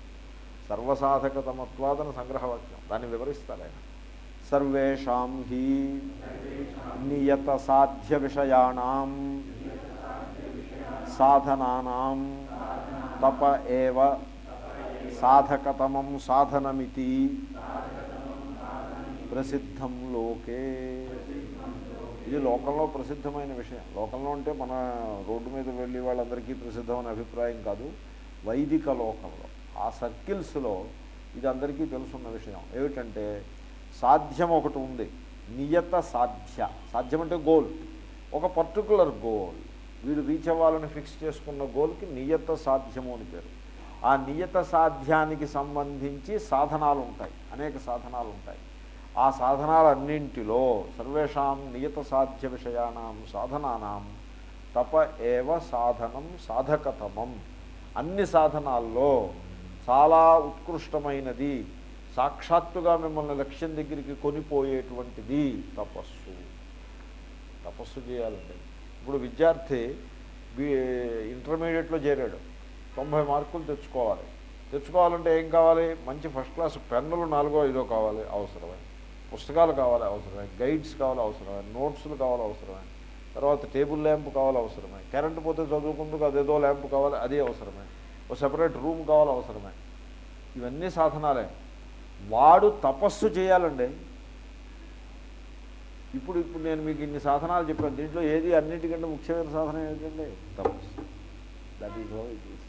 సర్వసాధకతమత్వాదన సంగ్రహవాక్యం. దాన్ని వివరిస్తారు ఆయన. సర్వేషాం హి నియత సాధ్య విషయాణం సాధనానాం తప ఏవ సాధకతమం సాధనమితి ప్రసిద్ధం లోకే. ఇది లోకంలో ప్రసిద్ధమైన విషయం. లోకంలో అంటే మన రోడ్డు మీద వెళ్ళి వాళ్ళందరికీ ప్రసిద్ధమైన అభిప్రాయం కాదు. వైదిక లోకంలో ఆ సర్కిల్స్లో ఇది అందరికీ తెలుసున్న విషయం. ఏమిటంటే సాధ్యం ఒకటి ఉంది. నియత సాధ్య. సాధ్యం అంటే గోల్. ఒక పర్టికులర్ గోల్. వీడు రీచ్ అవ్వాలని ఫిక్స్ చేసుకున్న గోల్కి నియత సాధ్యము అని పేరు. ఆ నియత సాధ్యానికి సంబంధించి సాధనాలు ఉంటాయి అనేక సాధనాలు ఉంటాయి ఆ సాధనాలన్నింటిలో సర్వేషాం నియత సాధ్య విషయానాం సాధనానాం తప ఏవ సాధనం సాధకతమం. అన్ని సాధనాల్లో చాలా ఉత్కృష్టమైనది సాక్షాత్తుగా మిమ్మల్ని లక్ష్యం దగ్గరికి కొనిపోయేటువంటిది తపస్సు. తపస్సు చేయాలండి ఇప్పుడు విద్యార్థి బి ఇంటర్మీడియట్లో చేరాడు. తొంభై మార్కులు తెచ్చుకోవాలి. తెచ్చుకోవాలంటే ఏం కావాలి? మంచి ఫస్ట్ క్లాస్ పెన్నులు నాలుగో ఐదో కావాలి అవసరమే. పుస్తకాలు కావాలి అవసరమే. గైడ్స్ కావాలి అవసరమే. నోట్స్లు కావాలి అవసరమే. తర్వాత టేబుల్ ల్యాంప్ కావాలి అవసరమే. కరెంటు పోతే చదువుకుందుకు అదేదో ల్యాంప్ కావాలి అది అవసరమే. ఒక సెపరేట్ రూమ్ కావాలి అవసరమే. ఇవన్నీ సాధనాలే. వాడు తపస్సు చేయాలండి. ఇప్పుడు ఇప్పుడు నేను మీకు ఇన్ని సాధనాలు చెప్పాను. దీంట్లో ఏది అన్నిటికంటే ముఖ్యమైన సాధన ఏంటంటే తపస్సు. That is how it is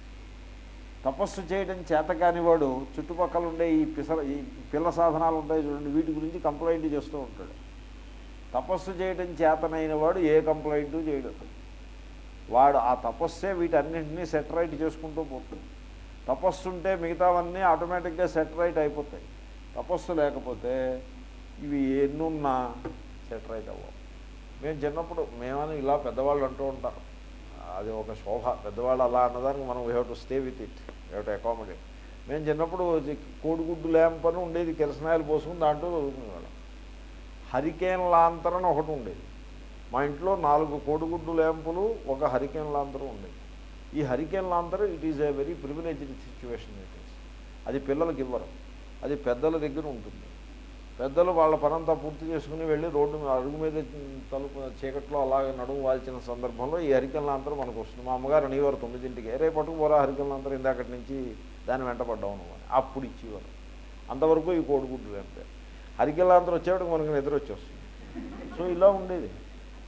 తపస్సు చేయడం చేత కానివాడు చుట్టుపక్కల ఉండే ఈ పిసర ఈ పిల్ల సాధనాలు ఉంటాయి చూడండి వీటి గురించి కంప్లైంట్ చేస్తూ ఉంటాడు. తపస్సు చేయడం చేతనైన వాడు ఏ కంప్లైంట్ చేయడం. వాడు ఆ తపస్సే వీటన్నింటినీ సెటరైట్ చేసుకుంటూ పోతుంది. తపస్సు ఉంటే మిగతావన్నీ ఆటోమేటిక్గా సెటరైట్ అయిపోతాయి. తపస్సు లేకపోతే ఇవి ఎన్నున్నా సెటరైట్ అవ్వం మేము చిన్నప్పుడు మేమని ఇలా పెద్దవాళ్ళు అంటూ ఉంటారు. అది ఒక శోభ. పెద్దవాళ్ళు అలా అన్నదానికి మనం we have to stay with it we have to accommodate మేము చిన్నప్పుడు ఇది కోడిగుడ్డు ల్యాంప్ అని ఉండేది. కిరసనాయలు పోసుకుని దాంట్లో చదువుకునేవాళ్ళం హరికేన్ లాంతరం ఒకటి ఉండేది. మా ఇంట్లో నాలుగు కోడిగుడ్డు ల్యాంపులు ఒక హరికేన్ లాంతరం ఉండేది. ఈ hurricane లాంతరం it is a very privileged situation it is అది పిల్లలకి ఇవ్వరు. అది పెద్దల దగ్గర ఉంటుంది. పెద్దలు వాళ్ళ పనంతా పూర్తి చేసుకుని వెళ్ళి రోడ్డు మీద మీద తలుపు చీకట్లో అలాగే నడుము వాల్చిన సందర్భంలో ఈ హరికల్లాంతరం మనకు వస్తుంది. మా అమ్మగారు అనేవారు తొమ్మిదింటికి. ఏ రేపు పట్టుకుపోరా హరికల్లాంతరం ఇందాకటి నుంచి దాన్ని వెంట పడ్డావు అని. అప్పుడు ఇచ్చేవారు. అంతవరకు ఈ కోడిగుడ్డు అంటే. హరికల్లాంతరం వచ్చేవాడికి మనకు నిద్ర వచ్చేస్తుంది. సో ఇలా ఉండేది.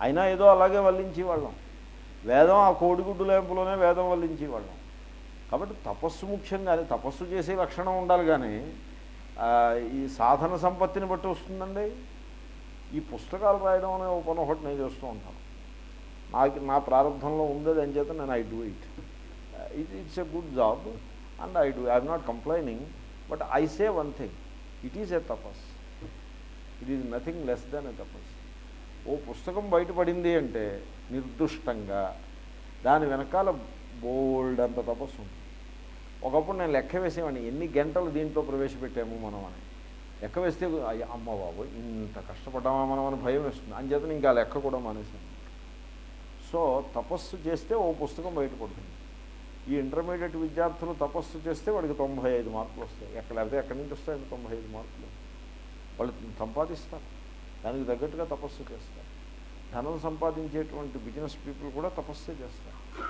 అయినా ఏదో అలాగే వల్లించేవాళ్ళం. వేదం ఆ కోడిగుడ్డు లేంపులోనే వేదం వల్లించేవాళ్ళం. కాబట్టి తపస్సు ముఖ్యంగా అది తపస్సు చేసే లక్షణం ఉండాలి కానీ ఈ సాధన సంపత్తిని బట్టి వస్తుందండి. ఈ పుస్తకాలు రాయడం అనే ఒక పని ఒకటి నేను చేస్తూ ఉంటాను. నాకు నా ప్రారంభంలో ఉంది అని చేత నేను I do it. It it's a good job and I do I'm not complaining but I say one thing it is a tapas it is nothing less than a tapas ఓ పుస్తకం బయటపడింది అంటే నిర్దుష్టంగా దాని వెనకాల బోల్డ్ అంత తపస్సు ఉంది ఒకప్పుడు నేను లెక్క వేసేవాడిని. ఎన్ని గంటలు దీంట్లో ప్రవేశపెట్టాము మనం అని. లెక్క వేస్తే అయ్య అమ్మ బాబు ఇంత కష్టపడ్డామా మనం అని భయం వేస్తుంది. అంచేత ఇంకా లెక్క కూడా మానేసాను సో తపస్సు చేస్తే ఓ పుస్తకం బయటపడుతుంది. ఈ ఇంటర్మీడియట్ విద్యార్థులు తపస్సు చేస్తే వాడికి తొంభై ఐదు మార్కులు వస్తాయి. ఎక్కడ లేకపోతే ఎక్కడి నుంచి వస్తాయండి తొంభై ఐదు మార్కులు? వాళ్ళు సంపాదిస్తారు. దానికి తగ్గట్టుగా తపస్సు చేస్తారు. ధనం సంపాదించేటువంటి బిజినెస్ పీపుల్ కూడా తపస్సే చేస్తారు.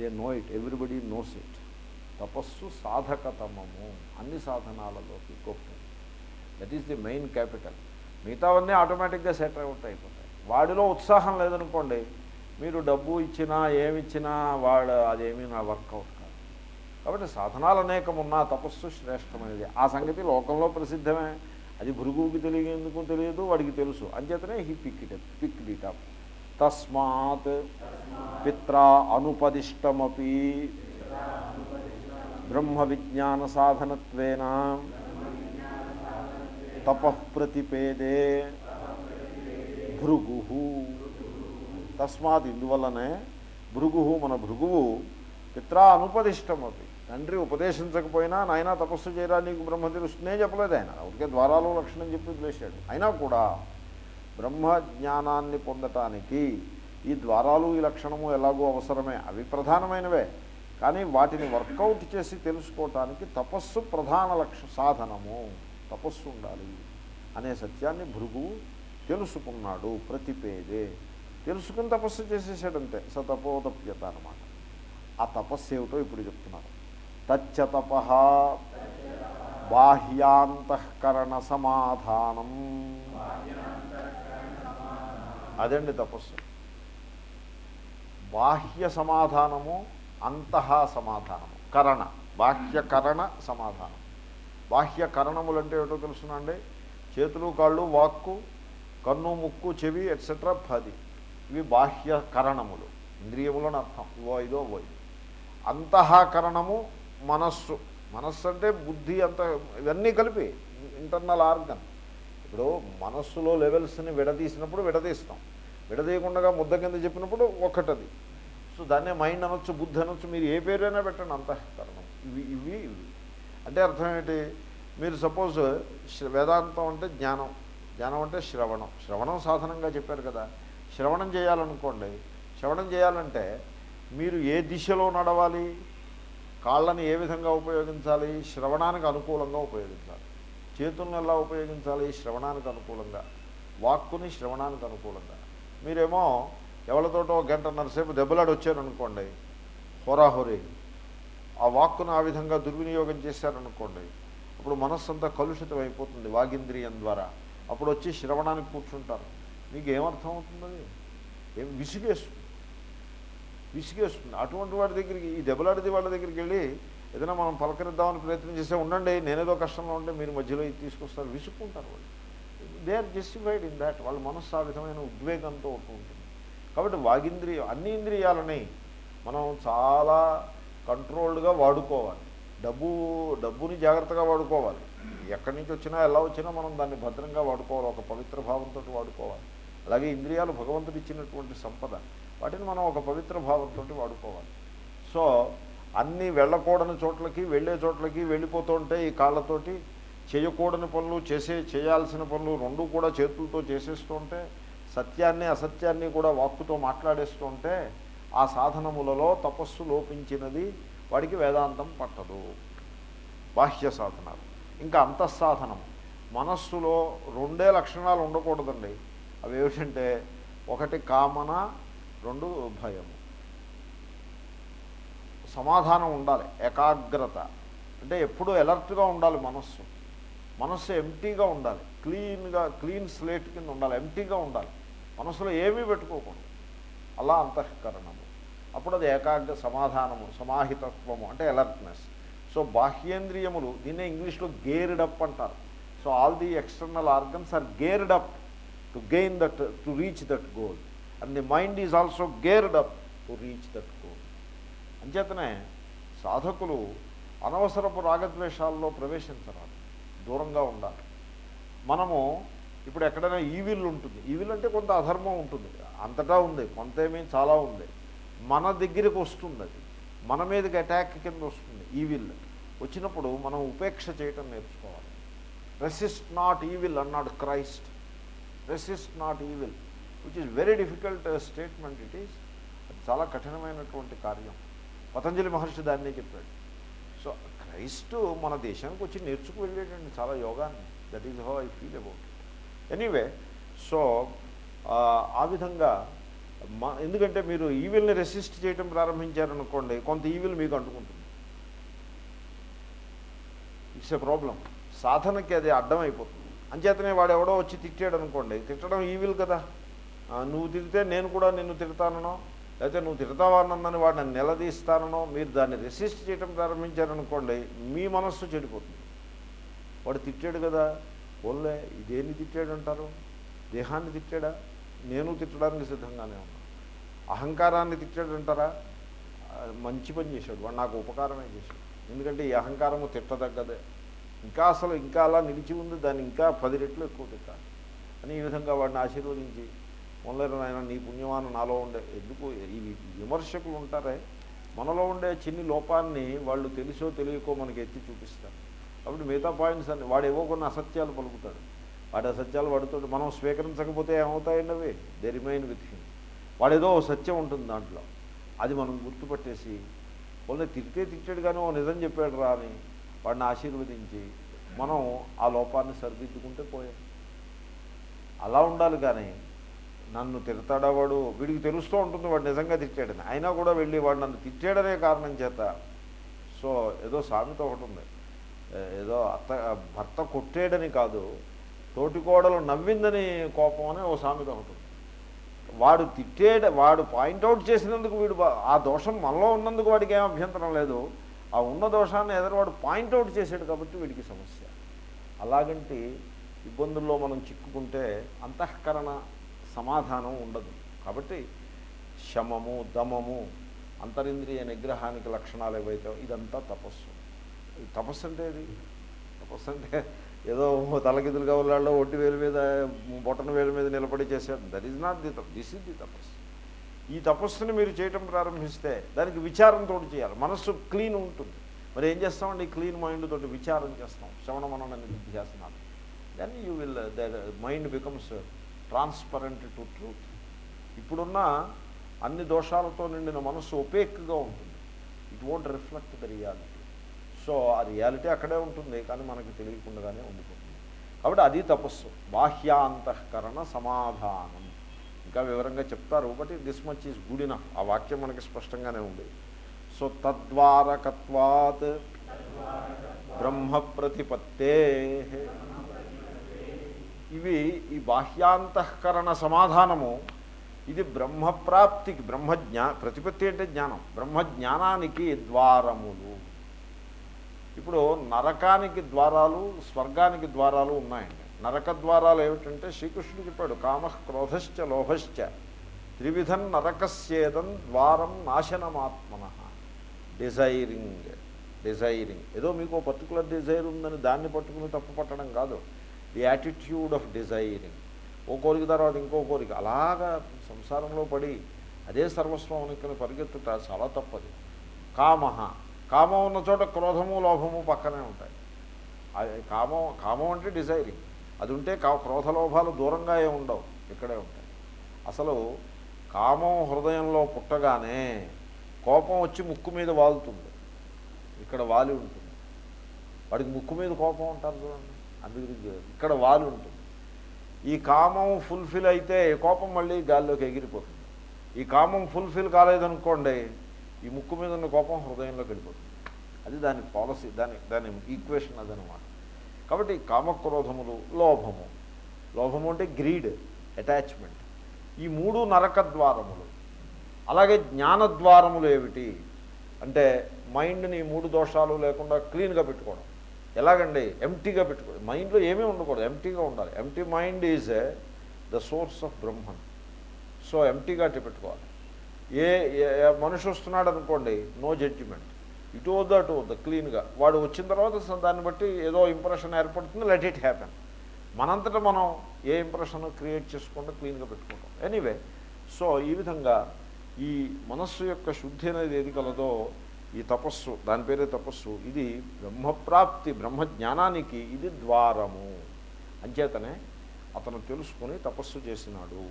They know it. Everybody knows it. తపస్సు సాధకతమము. అన్ని సాధనాలలోకి గొప్ప that is the main capital మిగతావన్నీ ఆటోమేటిక్గా సెట్ అవుట్ అయిపోతాయి. వాడిలో ఉత్సాహం లేదనుకోండి మీరు డబ్బు ఇచ్చినా ఏమిచ్చినా వాడు అదేమీ నా వర్కౌట్ కాదు. కాబట్టి సాధనాలు అనేకం ఉన్నా తపస్సు శ్రేష్టమైనది. ఆ సంగతి లోకంలో ప్రసిద్ధమే. అది భృగువుకి తెలియదు తెలియదు వాడికి తెలుసు. అంచేతనే he pick it pick it up తస్మాత్ పిత్ర అనుపదిష్టమపి బ్రహ్మ విజ్ఞాన సాధనత్వేన తపఃప్రతిపేదే భృగు. తస్మాత్ ఇందువల్లనే భృగు మన భృగువు పిత్రా అనుపదిష్టమపి తండ్రి ఉపదేశించకపోయినా నాయన తపస్సు చేయరా నీకు బ్రహ్మ తెలుస్తుందే చెప్పలేదు ఆయన. ఒకటే ద్వారాలు లక్షణం చెప్పి వదిలేశాడు అయినా కూడా బ్రహ్మ జ్ఞానాన్ని పొందటానికి ఈ ద్వారాలు ఈ లక్షణము ఎలాగో అవసరమే అవి ప్రధానమైనవే కానీ వాటిని వర్కౌట్ చేసి తెలుసుకోవటానికి తపస్సు ప్రధాన లక్ష సాధనము. తపస్సు ఉండాలి అనే సత్యాన్ని భృగు తెలుసుకున్నాడు ప్రతిపేదే. తెలుసుకుని తపస్సు చేసేసాడంతే సతపోతప్యత అనమాట ఆ తపస్సు ఏమిటో ఇప్పుడు చెప్తున్నారు. తచ్చతప బాహ్యాంతఃకరణ సమాధానం. అదండి తపస్సు. బాహ్య సమాధానము అంతః సమాధానం. కరణ బాహ్యకరణ సమాధానం. బాహ్యకరణములు అంటే ఏటో తెలుసునండి? చేతులు కాళ్ళు వాక్కు కన్ను ముక్కు చెవి ఎట్సెట్రా పది. ఇవి బాహ్యకరణములు. ఇంద్రియములని అర్థం. ఇవో ఇదో ఓ ఇది. అంతఃకరణము మనస్సు మనస్సు. అంటే బుద్ధి అంత ఇవన్నీ కలిపి ఇంటర్నల్ ఆర్గన్. ఇప్పుడు మనస్సులో లెవెల్స్ని విడదీసినప్పుడు విడదీస్తాం. విడదీయకుండా ముద్ద కింద చెప్పినప్పుడు ఒకటది. సో దాన్నే మైండ్ అనొచ్చు బుద్ధి అనొచ్చు మీరు ఏ పేరైనా పెట్టండి అంతఃకరణం ఇవి ఇవి ఇవి. అంటే అర్థం ఏంటి? మీరు సపోజ్ వేదాంతం అంటే జ్ఞానం. జ్ఞానం అంటే శ్రవణం. శ్రవణం సాధనంగా చెప్పారు కదా. శ్రవణం చేయాలనుకోండి శ్రవణం చేయాలంటే మీరు ఏ దిశలో నడవాలి? కాళ్ళని ఏ విధంగా ఉపయోగించాలి? శ్రవణానికి అనుకూలంగా ఉపయోగించాలి. చేతులను ఎలా ఉపయోగించాలి? శ్రవణానికి అనుకూలంగా. వాక్కుని శ్రవణానికి అనుకూలంగా. మీరేమో ఎవరితోటో ఒక గంటన్నర సేపు దెబ్బలాడి వచ్చారనుకోండి హోరాహోరీ. ఆ వాక్కును ఆ విధంగా దుర్వినియోగం చేశారనుకోండి అప్పుడు మనస్సు అంతా కలుషితం అయిపోతుంది వాగింద్రియం ద్వారా. అప్పుడు వచ్చి శ్రవణానికి కూర్చుంటారు. మీకు ఏమర్థం అవుతుంది ఏం విసిగేస్తుంది? విసిగేస్తుంది. అటువంటి వాడి దగ్గరికి ఈ దెబ్బలాడిది వాళ్ళ దగ్గరికి వెళ్ళి ఏదైనా మనం పలకరిద్దామని ప్రయత్నం చేస్తే ఉండండి నేనేదో కష్టంలో ఉంటే మీరు మధ్యలో ఇది తీసుకొస్తారు విసుక్కుంటారు వాళ్ళు. They are justified in that వాళ్ళ మనస్సు ఆ విధమైన ఉద్వేగంతో ఉంటుంది. కాబట్టి వాగింద్రియం అన్ని ఇంద్రియాలని మనం చాలా కంట్రోల్డ్గా వాడుకోవాలి. డబ్బు డబ్బుని జాగ్రత్తగా వాడుకోవాలి. ఎక్కడి నుంచి వచ్చినా ఎలా వచ్చినా మనం దాన్ని భద్రంగా వాడుకోవాలి. ఒక పవిత్ర భావంతో వాడుకోవాలి. అలాగే ఇంద్రియాలు భగవంతుడు ఇచ్చినటువంటి సంపద. వాటిని మనం ఒక పవిత్ర భావంతో వాడుకోవాలి. సో అన్నీ వెళ్ళకూడని చోట్లకి వెళ్ళే చోట్లకి వెళ్ళిపోతూ ఉంటే ఈ కాళ్ళతోటి చేయకూడని పనులు చేసే చేయాల్సిన పనులు రెండు కూడా చేతులతో చేసేస్తూ ఉంటే సత్యాన్ని అసత్యాన్ని కూడా వాక్కుతో మాట్లాడేస్తుంటే ఆ సాధనములలో తపస్సు లోపించినది వాడికి వేదాంతం పట్టదు. బాహ్య సాధనాలు. ఇంకా అంతఃసాధనం. మనస్సులో రెండే లక్షణాలు ఉండకూడదండి. అవి ఏమిటంటే ఒకటి కామన రెండు భయము. సమాధానం ఉండాలి. ఏకాగ్రత. అంటే ఎప్పుడూ ఎలర్ట్గా ఉండాలి మనస్సు. మనస్సు ఎంటీగా ఉండాలి. క్లీన్గా క్లీన్ స్లేట్ కింద ఉండాలి. ఎంటీగా ఉండాలి. మనసులో ఏమీ పెట్టుకోకూడదు. అలా అంతఃకరణము. అప్పుడు అది ఏకాగ్ర సమాధానము సమాహితత్వము అంటే అలర్ట్నెస్ సో బాహ్యేంద్రియములు దీన్నే ఇంగ్లీష్లో గేర్డ్ అప్ అంటారు. So all the external organs are geared up to gain that to reach that goal and the mind is also geared up to reach that goal అంచేతనే సాధకులు అనవసరపు రాగద్వేషాల్లో ప్రవేశించరాదు. దూరంగా ఉండాలి. మనము ఇప్పుడు ఎక్కడైనా ఈవిల్ ఉంటుంది. ఈవిల్ అంటే కొంత అధర్మం ఉంటుంది. అంతటా ఉంది. కొంతేమీ చాలా ఉంది. మన దగ్గరికి వస్తుంది అది. మన మీదకి అటాక్ కింద వస్తుంది ఈవిల్. వచ్చినప్పుడు మనం ఉపేక్ష చేయటం నేర్చుకోవాలి. రెసిస్ట్ నాట్ ఈవిల్ అన్నాడు Christ resist not evil which is very difficult statement it is అది చాలా కఠినమైనటువంటి కార్యం. పతంజలి మహర్షి దాన్నే చెప్పాడు. సో క్రైస్టు మన దేశానికి వచ్చి నేర్చుకు వెళ్ళేటండి. చాలా యోగాన్ని. That is how I feel about anyway so ఆ విధంగా మా ఎందుకంటే మీరు ఈవిల్ని రెసిస్ట్ చేయడం ప్రారంభించారనుకోండి కొంత ఈవిల్ మీకు అంటుకుంటుంది. ఇట్స్ ఎ ప్రాబ్లం సాధనకి అది అడ్డం అయిపోతుంది అంచేతనే వాడు ఎవడో వచ్చి తిట్టాడు అనుకోండి తిట్టడం ఈవిల్ కదా. నువ్వు తిడితే నేను కూడా నిన్ను తిడతానో లేకపోతే నువ్వు తిడతావా వాడిని నిలదీస్తానో మీరు దాన్ని రెసిస్ట్ చేయడం ప్రారంభించారనుకోండి మీ మనస్సు చెడిపోతుంది. వాడు తిట్టాడు కదా ఓన్లే ఇదేమి తిట్టాడంటారు దేహాన్ని తిట్టాడా? నేను తిట్టడానికి సిద్ధంగానే ఉన్నాను అహంకారాన్ని తిట్టాడంటారా మంచి పని చేశాడు వాడు నాకు ఉపకారమే చేశాడు. ఎందుకంటే ఈ అహంకారము తిట్టదగ్గదే. ఇంకా అసలు ఇంకా అలా నిలిచి ఉంది దాన్ని ఇంకా పది రెట్లు ఎక్కువ తిట్టాలి. అని ఈ విధంగా వాడిని ఆశీర్వదించి మొదలైన ఆయన నీ పుణ్యమాన నాలో ఉండే ఎందుకు? ఈ విమర్శకులు ఉంటారే మనలో ఉండే చిన్ని లోపాన్ని వాళ్ళు తెలుసో తెలియకో మనకి ఎత్తి చూపిస్తారు. కాబట్టి మిగతా పాయింట్స్ అన్ని వాడు ఏవో కొన్ని అసత్యాలు పలుకుతాడు. వాడి అసత్యాలు వాడితో మనం స్వీకరించకపోతే ఏమవుతాయండి అవి దే రిమైన్ విత్ హిమ్ వాడేదో సత్యం ఉంటుంది దాంట్లో. అది మనం గుర్తుపట్టేసి వాళ్ళని తిట్టే తిట్టాడు కానీ ఓ నిజం చెప్పాడు రా అని వాడిని ఆశీర్వదించి మనం ఆ లోపాన్ని సరిదిద్దుకుంటే పోయాం. అలా ఉండాలి కానీ నన్ను తిడతాడా వాడు? వీడికి తెలుస్తూ ఉంటుంది వాడు నిజంగా తిట్టాడని. అయినా కూడా వెళ్ళి వాడు నన్ను తిట్టాడనే కారణం చేత సో ఏదో సామెత ఒకటి ఉంది. ఏదో అత్త భర్త కొట్టేడని కాదు తోటికోడలు నవ్విందని కోపం అని ఓ సామెత ఉంటుంది. వాడు తిట్టేడ వాడు పాయింట్అవుట్ చేసినందుకు వీడు ఆ దోషం మనలో ఉన్నందుకు వాడికి ఏం అభ్యంతరం లేదు. ఆ ఉన్న దోషాన్ని ఎదరవాడు పాయింట్అవుట్ చేశాడు కాబట్టి వీడికి సమస్య. అలాగంటి ఇబ్బందుల్లో మనం చిక్కుకుంటే అంతఃకరణ సమాధానం ఉండదు. కాబట్టి శమము దమము అంతరింద్రియ నిగ్రహానికి లక్షణాలు ఏవైతే ఇదంతా తపస్సు. తపస్సు అంటే ఇది తపస్సు అంటే ఏదో తలకిదులుగా ఉన్నాళ్ళు ఒట్టి వేలు మీద బొట్టన వేలు మీద నిలబడి చేశారు. That is not the this is the తపస్సు. ఈ తపస్సుని మీరు చేయటం ప్రారంభిస్తే దానికి విచారంతో చేయాలి. మనస్సు క్లీన్ ఉంటుంది. మరి ఏం చేస్తామండి? క్లీన్ మైండ్ తోటి విచారం చేస్తాం. శ్రవణ మనన నిధ్యాసనాలు then you will the mind becomes transparent to truth. ఇప్పుడున్న అన్ని దోషాలతో నిండిన మనస్సు ఒపేక్గా ఉంటుంది. It won't reflect the reality so ఆ రియాలిటీ అక్కడే ఉంటుంది కానీ మనకి తెలియకుండానే ఉండిపోతుంది. కాబట్టి అది తపస్సు. బాహ్యాంతఃకరణ సమాధానం. ఇంకా వివరంగా చెప్తారు but this much is good enough. ఆ వాక్యం మనకి స్పష్టంగానే ఉంది. సో తద్వారకత్వాత్ బ్రహ్మ ప్రతిపత్తే ఇవి ఈ బాహ్యాంతఃకరణ సమాధానము ఇది బ్రహ్మప్రాప్తికి బ్రహ్మజ్ఞా ప్రతిపత్తి అంటే జ్ఞానం. బ్రహ్మజ్ఞానానికి ద్వారములు. ఇప్పుడు నరకానికి ద్వారాలు స్వర్గానికి ద్వారాలు ఉన్నాయండి. నరక ద్వారాలు ఏమిటంటే శ్రీకృష్ణుడు చెప్పాడు కామ క్రోధశ్చ లోభశ్చ. త్రివిధం నరకస్యేదం ద్వారం నాశనమాత్మన. డిజైరింగ్ డిజైరింగ్ ఏదో మీకు పర్టికులర్ డిజైర్ ఉందని దాన్ని పట్టుకుని తప్పు పట్టడం కాదు. ది యాటిట్యూడ్ ఆఫ్ డిజైరింగ్ ఓ కోరిక తర్వాత ఇంకో కోరిక. అలాగా సంసారంలో పడి అదే సర్వస్వం అనుకుని పరిగెత్తుట చాలా తప్పది. కామహ కామం ఉన్న చోట క్రోధము లోభము పక్కనే ఉంటాయి. అది కామం కామం అంటే డిజైరింగ్. అది ఉంటే కా క్రోధ లోభాలు దూరంగా ఏ ఉండవు ఇక్కడే ఉంటాయి. అసలు కామం హృదయంలో పుట్టగానే కోపం వచ్చి ముక్కు మీద వాలుతుంది. ఇక్కడ వాలి ఉంటుంది. వాడికి ముక్కు మీద కోపం ఉంటారు చూడండి అందుకే ఇక్కడ వాలి ఉంటుంది. ఈ కామం ఫుల్ఫిల్ అయితే కోపం మళ్ళీ గాల్లోకి ఎగిరిపోతుంది. ఈ కామం ఫుల్ఫిల్ కాలేదనుకోండి ఈ ముక్కు మీద ఉన్న కోపం హృదయంలోకి వెళ్ళిపోతుంది అది దాని పాలసీ దాని దాని ఈక్వేషన్ అదనమాట. కాబట్టి కామక్రోధములు లోభము. లోభము అంటే గ్రీడ్ అటాచ్మెంట్. ఈ మూడు నరక ద్వారములు. అలాగే జ్ఞానద్వారములు ఏమిటి? అంటే మైండ్ని మూడు దోషాలు లేకుండా క్లీన్గా పెట్టుకోవడం. ఎలాగండి? ఎంటీగా పెట్టుకోవడం మైండ్లో ఏమీ ఉండకూడదు. ఎంటీగా ఉండాలి. Empty mind is the source of Brahman so ఎంటీగా పెట్టుకోవాలి. ఏ మనిషి వస్తున్నాడు అనుకోండి నో జడ్జిమెంట్ ఇటు వద్దు అటు వద్దు క్లీన్గా వాడు వచ్చిన తర్వాత దాన్ని బట్టి ఏదో ఇంప్రెషన్ ఏర్పడుతుంది లెట్ ఇట్ హ్యాపెన్ మనంతటా మనం ఏ ఇంప్రెషన్ క్రియేట్ చేసుకుంటూ క్లీన్గా పెట్టుకుంటాం. ఎనీవే సో ఈ విధంగా ఈ మనస్సు యొక్క శుద్ధి అనేది ఏది కలదో ఈ తపస్సు దాని పేరే తపస్సు ఇది బ్రహ్మప్రాప్తి బ్రహ్మజ్ఞానానికి ఇది ద్వారము. అంచేతనే అతను తెలుసుకొని తపస్సు చేసినాడు.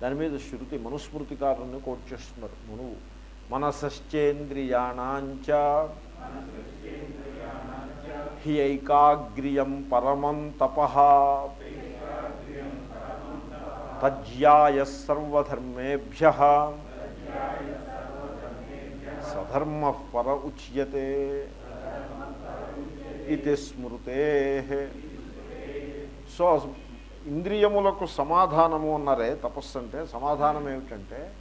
దాని మీద శృతి మనుస్మృతికారుని కోట్ చేస్తున్నారు. మనువు మనసశ్చేంద్రియాణాంచ హి ఐకాగ్రియం పరమం తప తజ్యాయ సర్వధర్మేభ్య సధర్మ పర ఉచ్యతే ఇది స్మృతే సో ఇంద్రియములకు సమాధానము అన్నారే తపస్సు అంటే సమాధానం ఏమిటంటే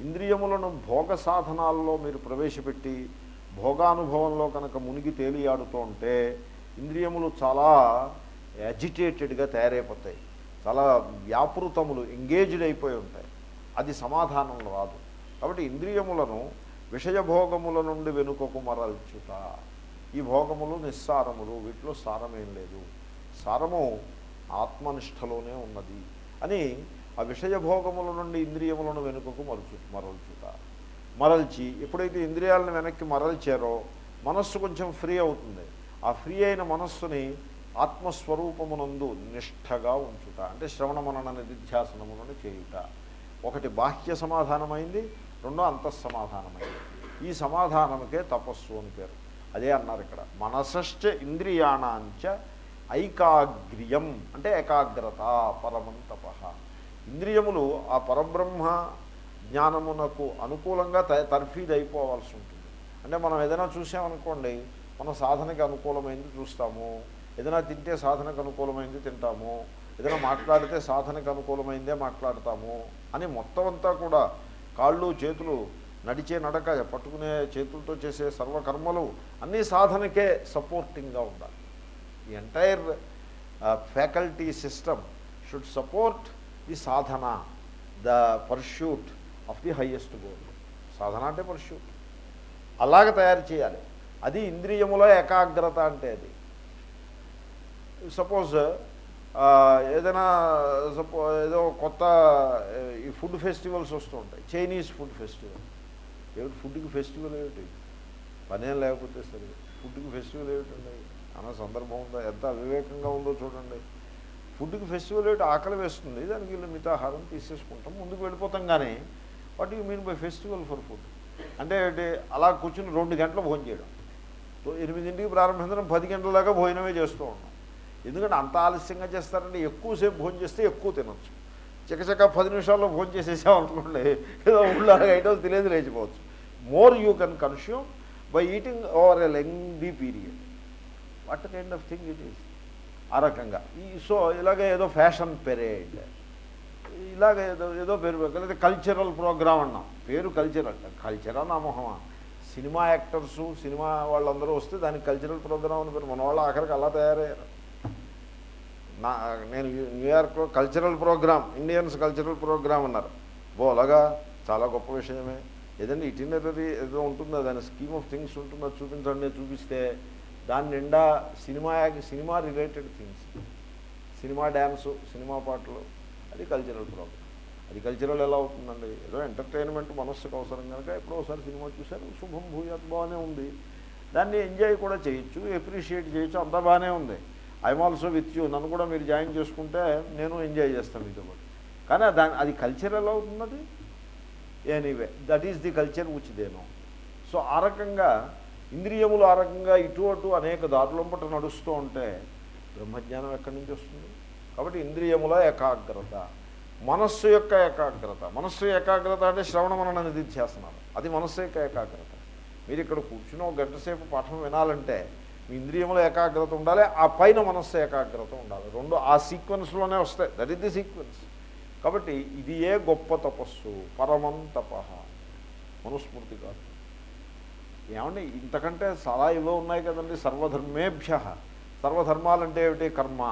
ఇంద్రియములను భోగ సాధనాల్లో మీరు ప్రవేశపెట్టి భోగానుభవంలో కనుక మునిగి తేలియాడుతూ ఉంటే ఇంద్రియములు చాలా యాజిటేటెడ్గా తయారైపోతాయి. చాలా వ్యాపృతములు ఎంగేజ్డ్ అయిపోయి ఉంటాయి. అది సమాధానం రాదు. కాబట్టి ఇంద్రియములను విషయభోగముల నుండి వెనుకకు మరల్చుట ఈ భోగములు నిస్సారములు వీటిలో సారమేం లేదు. సారము ఆత్మనిష్టలోనే ఉన్నది అని ఆ విషయభోగముల నుండి ఇంద్రియములను వెనుకకు మరచు మరల్చుట. మరల్చి ఎప్పుడైతే ఇంద్రియాలను వెనక్కి మరల్చారో మనస్సు కొంచెం ఫ్రీ అవుతుంది. ఆ ఫ్రీ అయిన మనస్సుని ఆత్మస్వరూపమునందు నిష్ఠగా ఉంచుట అంటే శ్రవణ మనన నిధిధ్యాసనములను చేయుట. ఒకటి బాహ్య సమాధానమైంది రెండో అంతఃసమాధానమైంది. ఈ సమాధానముకే తపస్సు అని పేరు. అదే అన్నారు ఇక్కడ. మనసశ్చ ఇంద్రియాణాంచ ఐకాగ్ర్యం అంటే ఏకాగ్రత పరమంతప. ఇంద్రియములు ఆ పరబ్రహ్మ జ్ఞానమునకు అనుకూలంగా త అయిపోవాల్సి ఉంటుంది. అంటే మనం ఏదైనా చూసామనుకోండి మన సాధనకి అనుకూలమైంది చూస్తాము. ఏదైనా తింటే సాధనకు అనుకూలమైంది తింటాము. ఏదైనా మాట్లాడితే సాధనకు అనుకూలమైందే మాట్లాడతాము అని మొత్తం అంతా కూడా కాళ్ళు చేతులు నడిచే నడక పట్టుకునే చేతులతో చేసే సర్వకర్మలు అన్నీ సాధనకే సపోర్టింగ్గా ఉండాలి. The entire faculty system should support the sadhana the pursuit of the highest goal సాధన అంటే పర్ష్యూట్ అలాగ తయారు చేయాలి. అది ఇంద్రియములో ఏకాగ్రత అంటే అది. సపోజ్ uh, ఏదైనా సపో ఏదో కొత్త ఈ ఫుడ్ ఫెస్టివల్స్ వస్తూ ఉంటాయి. చైనీస్ ఫుడ్ ఫెస్టివల్ ఏమిటి? ఫుడ్కి ఫెస్టివల్ ఏమిటి? పనేం లేకపోతే సరే ఫుడ్కి ఫెస్టివల్ ఏమిటండి అన్న సందర్భం ఉందా? ఎంత అవివేకంగా ఉందో చూడండి. ఫుడ్కి ఫెస్టివల్ ఏంటి ఆకలి వేస్తుంది. దానికి వీళ్ళు మితాహారం తీసేసుకుంటాం. ముందుకు వెళ్ళిపోతాం కానీ what you mean by festival for food? అంటే అలా కూర్చుని రెండు గంటలు భోజనం చేయడం. ఎనిమిదింటికి ప్రారంభించడం పది గంటల దాకా భోజనమే చేస్తూ ఉన్నాం. ఎందుకంటే అంత ఆలస్యంగా చేస్తారంటే ఎక్కువసేపు భోజనం చేస్తే ఎక్కువ తినొచ్చు. చకచక పది నిమిషాల్లో భోజనం చేసేసాం అనుకోండి ఏదో ఊళ్ళో ఐటమ్స్ తినేది లేచిపోవచ్చు. More you can consume by eating over a lengthy period what kind of thing it is. ఆ రకంగా. ఈ సో ఇలాగే ఏదో ఫ్యాషన్ పెరేడ్ ఇలాగ ఏదో ఏదో పేరు లేదా కల్చరల్ ప్రోగ్రామ్ అన్నాం. పేరు కల్చరల్ కల్చరా నా మొహమా? సినిమా యాక్టర్సు సినిమా వాళ్ళందరూ వస్తే దానికి కల్చరల్ ప్రోగ్రామ్ అని పేరు. మన వాళ్ళు ఆఖరికి అలా తయారయ్యారు. నా నేను న్యూయార్క్లో cultural program Indians cultural program అన్నారు. బో అలాగా? చాలా గొప్ప విషయమే. ఏదంటే ఇటినరీ ఏదో ఉంటుందో? దాని స్కీమ్ ఆఫ్ థింగ్స్ ఉంటుందో? చూపించండి చూపిస్తే దాని నిండా cinema cinema related things. Cinema dance cinema పాటలు అది కల్చరల్ ప్రోగ్రామ్ అది కల్చరల్ ఎలా అవుతుందండి? ఏదో ఎంటర్టైన్మెంట్ మనస్సుకు అవసరం కనుక ఎప్పుడో ఒకసారి సినిమా చూశారు శుభం భూయాత్ బాగానే ఉంది. దాన్ని ఎంజాయ్ కూడా చేయొచ్చు ఎప్రిషియేట్ చేయొచ్చు అంతా బాగానే ఉంది. ఐఎమ్ ఆల్సో విత్ యూ నన్ను కూడా మీరు జాయిన్ చేసుకుంటే నేను ఎంజాయ్ చేస్తాను మీతో పాటు. కానీ దాని అది కల్చర్ ఎలా అవుతుంది anyway that is the culture which దేనో so ఆ రకంగా ఇంద్రియములు ఆ రకంగా ఇటు అటు అనేక దారులంపట నడుస్తూ ఉంటే బ్రహ్మజ్ఞానం ఎక్కడి నుంచి వస్తుంది? కాబట్టి ఇంద్రియముల ఏకాగ్రత మనస్సు యొక్క ఏకాగ్రత. మనస్సు ఏకాగ్రత అంటే శ్రవణ మనన నిధిధ్యాసనాలు. అది మనస్సు యొక్క ఏకాగ్రత. మీరు ఇక్కడ కూర్చుని ఒక గంట సేపు పాఠం వినాలంటే మీ ఇంద్రియముల ఏకాగ్రత ఉండాలి ఆ పైన మనస్సు ఏకాగ్రత ఉండాలి. రెండు ఆ సీక్వెన్స్లోనే వస్తాయి. దట్ ఇస్ ది సీక్వెన్స్ కాబట్టి ఇది ఏ గొప్ప తపస్సు? పరమం తప. మనుస్మృతి కాదు. ఏమండి ఇంతకంటే చాలా ఇవో ఉన్నాయి కదండి సర్వధర్మేభ్య. సర్వధర్మాలంటే ఏమిటి? కర్మ.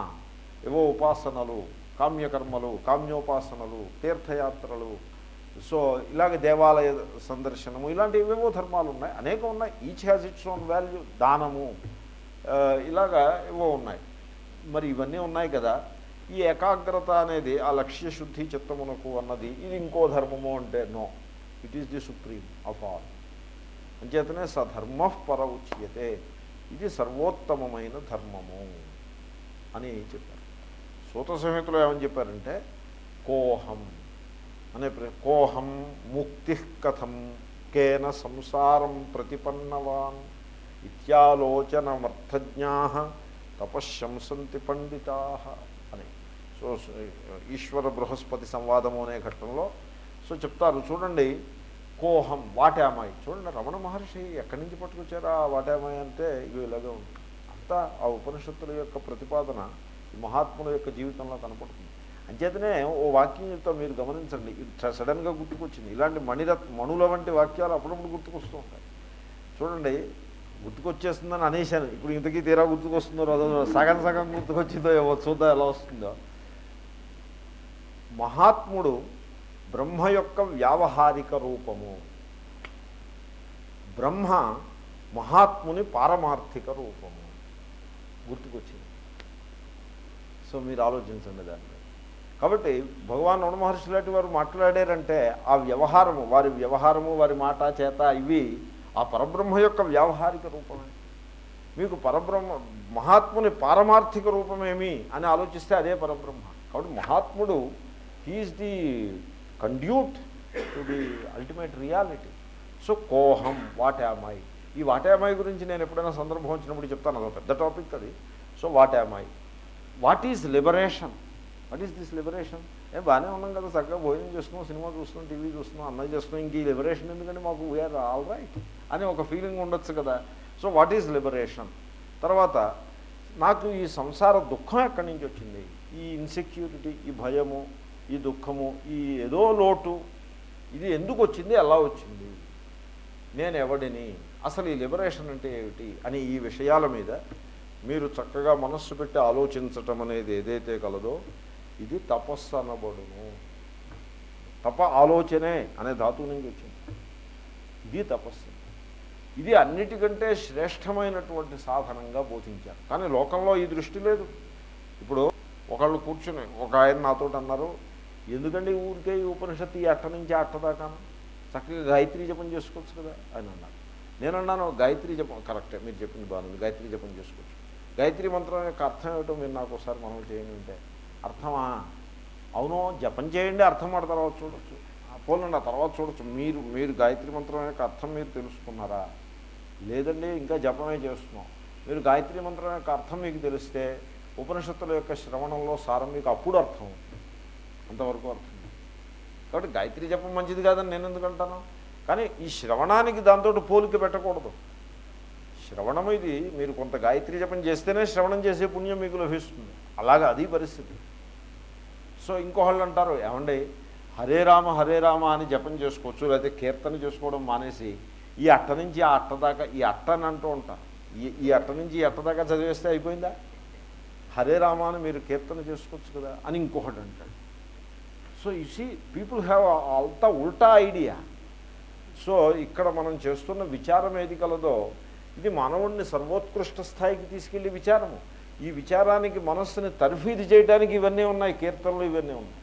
ఏవో ఉపాసనలు కామ్యకర్మలు కామ్యోపాసనలు తీర్థయాత్రలు. సో ఇలాగ దేవాలయ సందర్శనము ఇలాంటి ఏవేవో ధర్మాలు ఉన్నాయి. అనేకం ఉన్నాయి. Each has its own value దానము. ఇలాగా ఏవో ఉన్నాయి. మరి ఇవన్నీ ఉన్నాయి కదా. ఈ ఏకాగ్రత అనేది ఆ లక్ష్య శుద్ధి చిత్తమునకు అన్నది ఇది ఇంకో ధర్మము అంటే no it is the supreme of all అంచేతనే సధర్మ పర ఉచ్యతే ఇది సర్వోత్తమమైన ధర్మము అని చెప్పారు. సూత సంహితలో ఏమని చెప్పారంటే కోహం అనే ప్ర- కోహం ముక్తి కథం కేన సంసారం ప్రతిపన్నవాన్ ఇత్యాలోచనమర్థజ్ఞా తపశ్శంసంతి పండితా అని. సో ఈశ్వర బృహస్పతి సంవాదము అనే ఘట్టంలో సో చెప్తారు. చూడండి కోహం వాటామాయి. చూడండి రమణ మహర్షి ఎక్కడి నుంచి పట్టుకొచ్చారా ఆ వాటామాయి అంటే ఇవి ఇలాగే ఉంటుంది అంతా ఆ ఉపనిషత్తుల యొక్క ప్రతిపాదన మహాత్ముల యొక్క జీవితంలో కనపడుతుంది. అంచేతనే ఓ వాక్యంతో మీరు గమనించండి. సడన్గా గుర్తుకొచ్చింది. ఇలాంటి మణిరత్ మణుల వంటి వాక్యాలు అప్పుడప్పుడు గుర్తుకొస్తూ ఉంటాయి. చూడండి గుర్తుకొచ్చేస్తుందని అనేశాను. ఇప్పుడు ఇంతకీ తీరా గుర్తుకొస్తుందో రోజు సగం సగం గుర్తుకొచ్చిందో ఏవో ఎలా వస్తుందో. మహాత్ముడు బ్రహ్మ యొక్క వ్యావహారిక రూపము. బ్రహ్మ మహాత్ముని పారమార్థిక రూపము. గుర్తుకొచ్చింది. సో మీరు ఆలోచించండి దాన్ని. కాబట్టి భగవాన్ రమణ మహర్షి లాంటి వారు మాట్లాడారంటే ఆ వ్యవహారము వారి వ్యవహారము వారి మాట చేత ఇవి ఆ పరబ్రహ్మ యొక్క వ్యావహారిక రూపమే. మీకు పరబ్రహ్మ మహాత్ముని పారమార్థిక రూపమేమి అని ఆలోచిస్తే అదే పరబ్రహ్మ. కాబట్టి మహాత్ముడు he is the conduit to the ultimate reality so కోహం what am I ఈ వాట్ యామాయి గురించి నేను ఎప్పుడైనా సందర్భం వచ్చినప్పుడు చెప్తాను. అదొక పెద్ద టాపిక్ అది. So what am I what is liberation what is this liberation ఏ బాగానే ఉన్నాం కదా చక్కగా భోజనం చేస్తున్నాం సినిమా చూస్తున్నాం టీవీ చూస్తున్నాం అన్నది చేస్తున్నాం. ఇంక ఈ లిబరేషన్ ఎందుకంటే మాకు వీఆర్ ఆల్ రైట్ అని ఒక ఫీలింగ్ ఉండొచ్చు కదా. సో వాట్ ఈజ్ లిబరేషన్ తర్వాత నాకు ఈ సంసార దుఃఖం ఎక్కడి నుంచి వచ్చింది? ఈ ఇన్సెక్యూరిటీ ఈ భయము ఈ దుఃఖము ఈ ఏదో లోటు ఇది ఎందుకు వచ్చింది ఎలా వచ్చింది నేను ఎవడిని అసలు ఈ లిబరేషన్ అంటే ఏమిటి అని ఈ విషయాల మీద మీరు చక్కగా మనస్సు పెట్టి ఆలోచించటం అనేది ఏదైతే కలదో ఇది తపస్సు అనబడును. తప ఆలోచనే అనే ధాతువు నుంచి వచ్చింది. ఇది తపస్సు. ఇది అన్నిటికంటే శ్రేష్టమైనటువంటి సాధనంగా బోధించారు. కానీ లోకంలో ఈ దృష్టి లేదు. ఇప్పుడు ఒకళ్ళు కూర్చుని ఒక ఆయన నాతో అన్నారు ఎందుకండి ఊరికే ఈ ఉపనిషత్తు ఈ అట్ట నుంచి అట్ట దాకాను చక్కగా గాయత్రి జపం చేసుకోవచ్చు కదా? అని అన్నారు నేనన్నాను గాయత్రి జపం కరెక్టే మీరు చెప్పింది బాగుంది గాయత్రి జపం చేసుకోవచ్చు. గాయత్రి మంత్రం యొక్క అర్థం ఏమిటో మీరు నాకు ఒకసారి మనం చేయండి అంటే అర్థమా? అవును జపం చేయండి అర్థం ఆ తర్వాత చూడొచ్చు. పోలండి ఆ తర్వాత చూడొచ్చు. మీరు మీరు గాయత్రి మంత్రం యొక్క అర్థం మీరు తెలుసుకున్నారా? లేదండి ఇంకా జపమే చేస్తున్నాం. మీరు గాయత్రి మంత్రం యొక్క అర్థం మీకు తెలిస్తే ఉపనిషత్తుల యొక్క శ్రవణంలో సారం మీకు అప్పుడు అర్థం అవుతుంది అంతవరకు అర్థం. కాబట్టి గాయత్రి జపం మంచిది కాదని నేను ఎందుకు అంటాను? కానీ ఈ శ్రవణానికి దాంతో పోలిక పెట్టకూడదు. శ్రవణం ఇది మీరు కొంత గాయత్రి జపం చేస్తేనే శ్రవణం చేసే పుణ్యం మీకు లభిస్తుంది. అలాగా అది పరిస్థితి. సో ఇంకోళ్ళు అంటారు ఏమండి హరే రామ హరే రామ అని జపం చేసుకోవచ్చు లేకపోతే కీర్తన చేసుకోవడం మానేసి ఈ అట్ట నుంచి ఆ అట్ట దాకా ఈ అట్ట అని అంటూ ఉంటారు. ఈ ఈ అట్ట నుంచి ఈ అట్ట దాకా చదివేస్తే అయిపోయిందా? హరే రామ అని మీరు కీర్తన చేసుకోవచ్చు కదా అని ఇంకొకటి అంటాడు so you see people have అంతా ఉల్టా ఐడియా. సో ఇక్కడ మనం చేస్తున్న విచారం ఏది కలదో ఇది మానవుడిని సర్వోత్కృష్ట స్థాయికి తీసుకెళ్ళే విచారము. ఈ విచారానికి మనస్సుని తర్ఫీదు చేయడానికి ఇవన్నీ ఉన్నాయి కీర్తనలు ఇవన్నీ ఉన్నాయి.